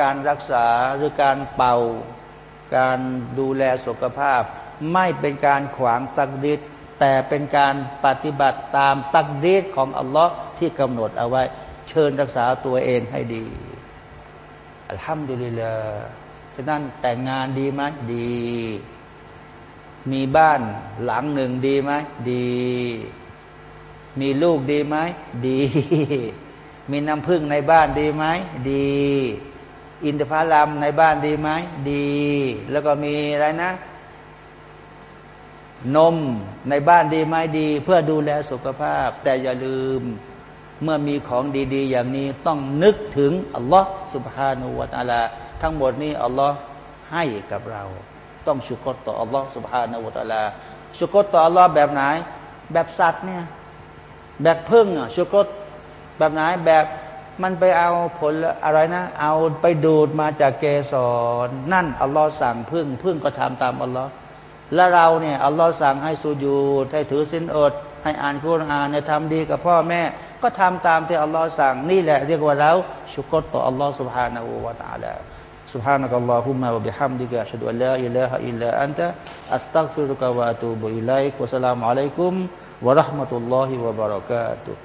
[SPEAKER 1] การรักษาหรือการเป่า การดูแลสุขภาพ ไม่เป็นการขวางตักดีแต่เป็นการปฏิบัติตามตักดีดของอัลลอฮ์ที่กำหนดเอาไว้ เชิญรักษาตัวเองให้ดีอัลฮัมดุลิลลาฉะนั้นแต่งงานดีไหมดี มีบ้านหลังหนึ่งดีไหมดี มีลูกดีไหมดี มีน้ำพึ่งในบ้านดีไหมดี อินทผลัมในบ้านดีไหมดี แล้วก็มีอะไรนะ นมในบ้านดีไหมดี เพื่อดูแลสุขภาพ แต่อย่าลืมเมื่อมีของดี ๆ อย่างนี้ต้องนึกถึงอัลลอฮ์สุบฮานูวาตาลา ทั้งหมดนี้อัลลอฮ์ให้กับเรา ต้องชุกรต่ออัลลอฮ์สุบฮานูวาตาลาชุกรต่ออัลลอฮ์แบบไหน แบบสัตว์เนี่ย แบบพึ่งอะชุกรแบบไหนแบบ มันไปเอาผลอะไรนะ เอาไปดูดมาจากเกสรนั่นอัลลอฮ์สั่งพึ่งพึ่งก็ทำตามอัลลอฮ์และเราเนี่ยอัลลอฮ์สั่งให้สูญูดให้ถือสินอด ให้อ่านคุรานเนี่ยทำดีกับพ่อแม่ ก็ทำตามที่อัลลอฮ์สั่งนี่แหละเรียกว่าเราชุกรต่ออัลลอฮ์ سبحانه และ تعالى سبحانك اللهم وبحمدك أشهد أن لا إله إلا أنت أستغفرك وأتوب إليك والسلام عليكم ورحمة الله وبركاته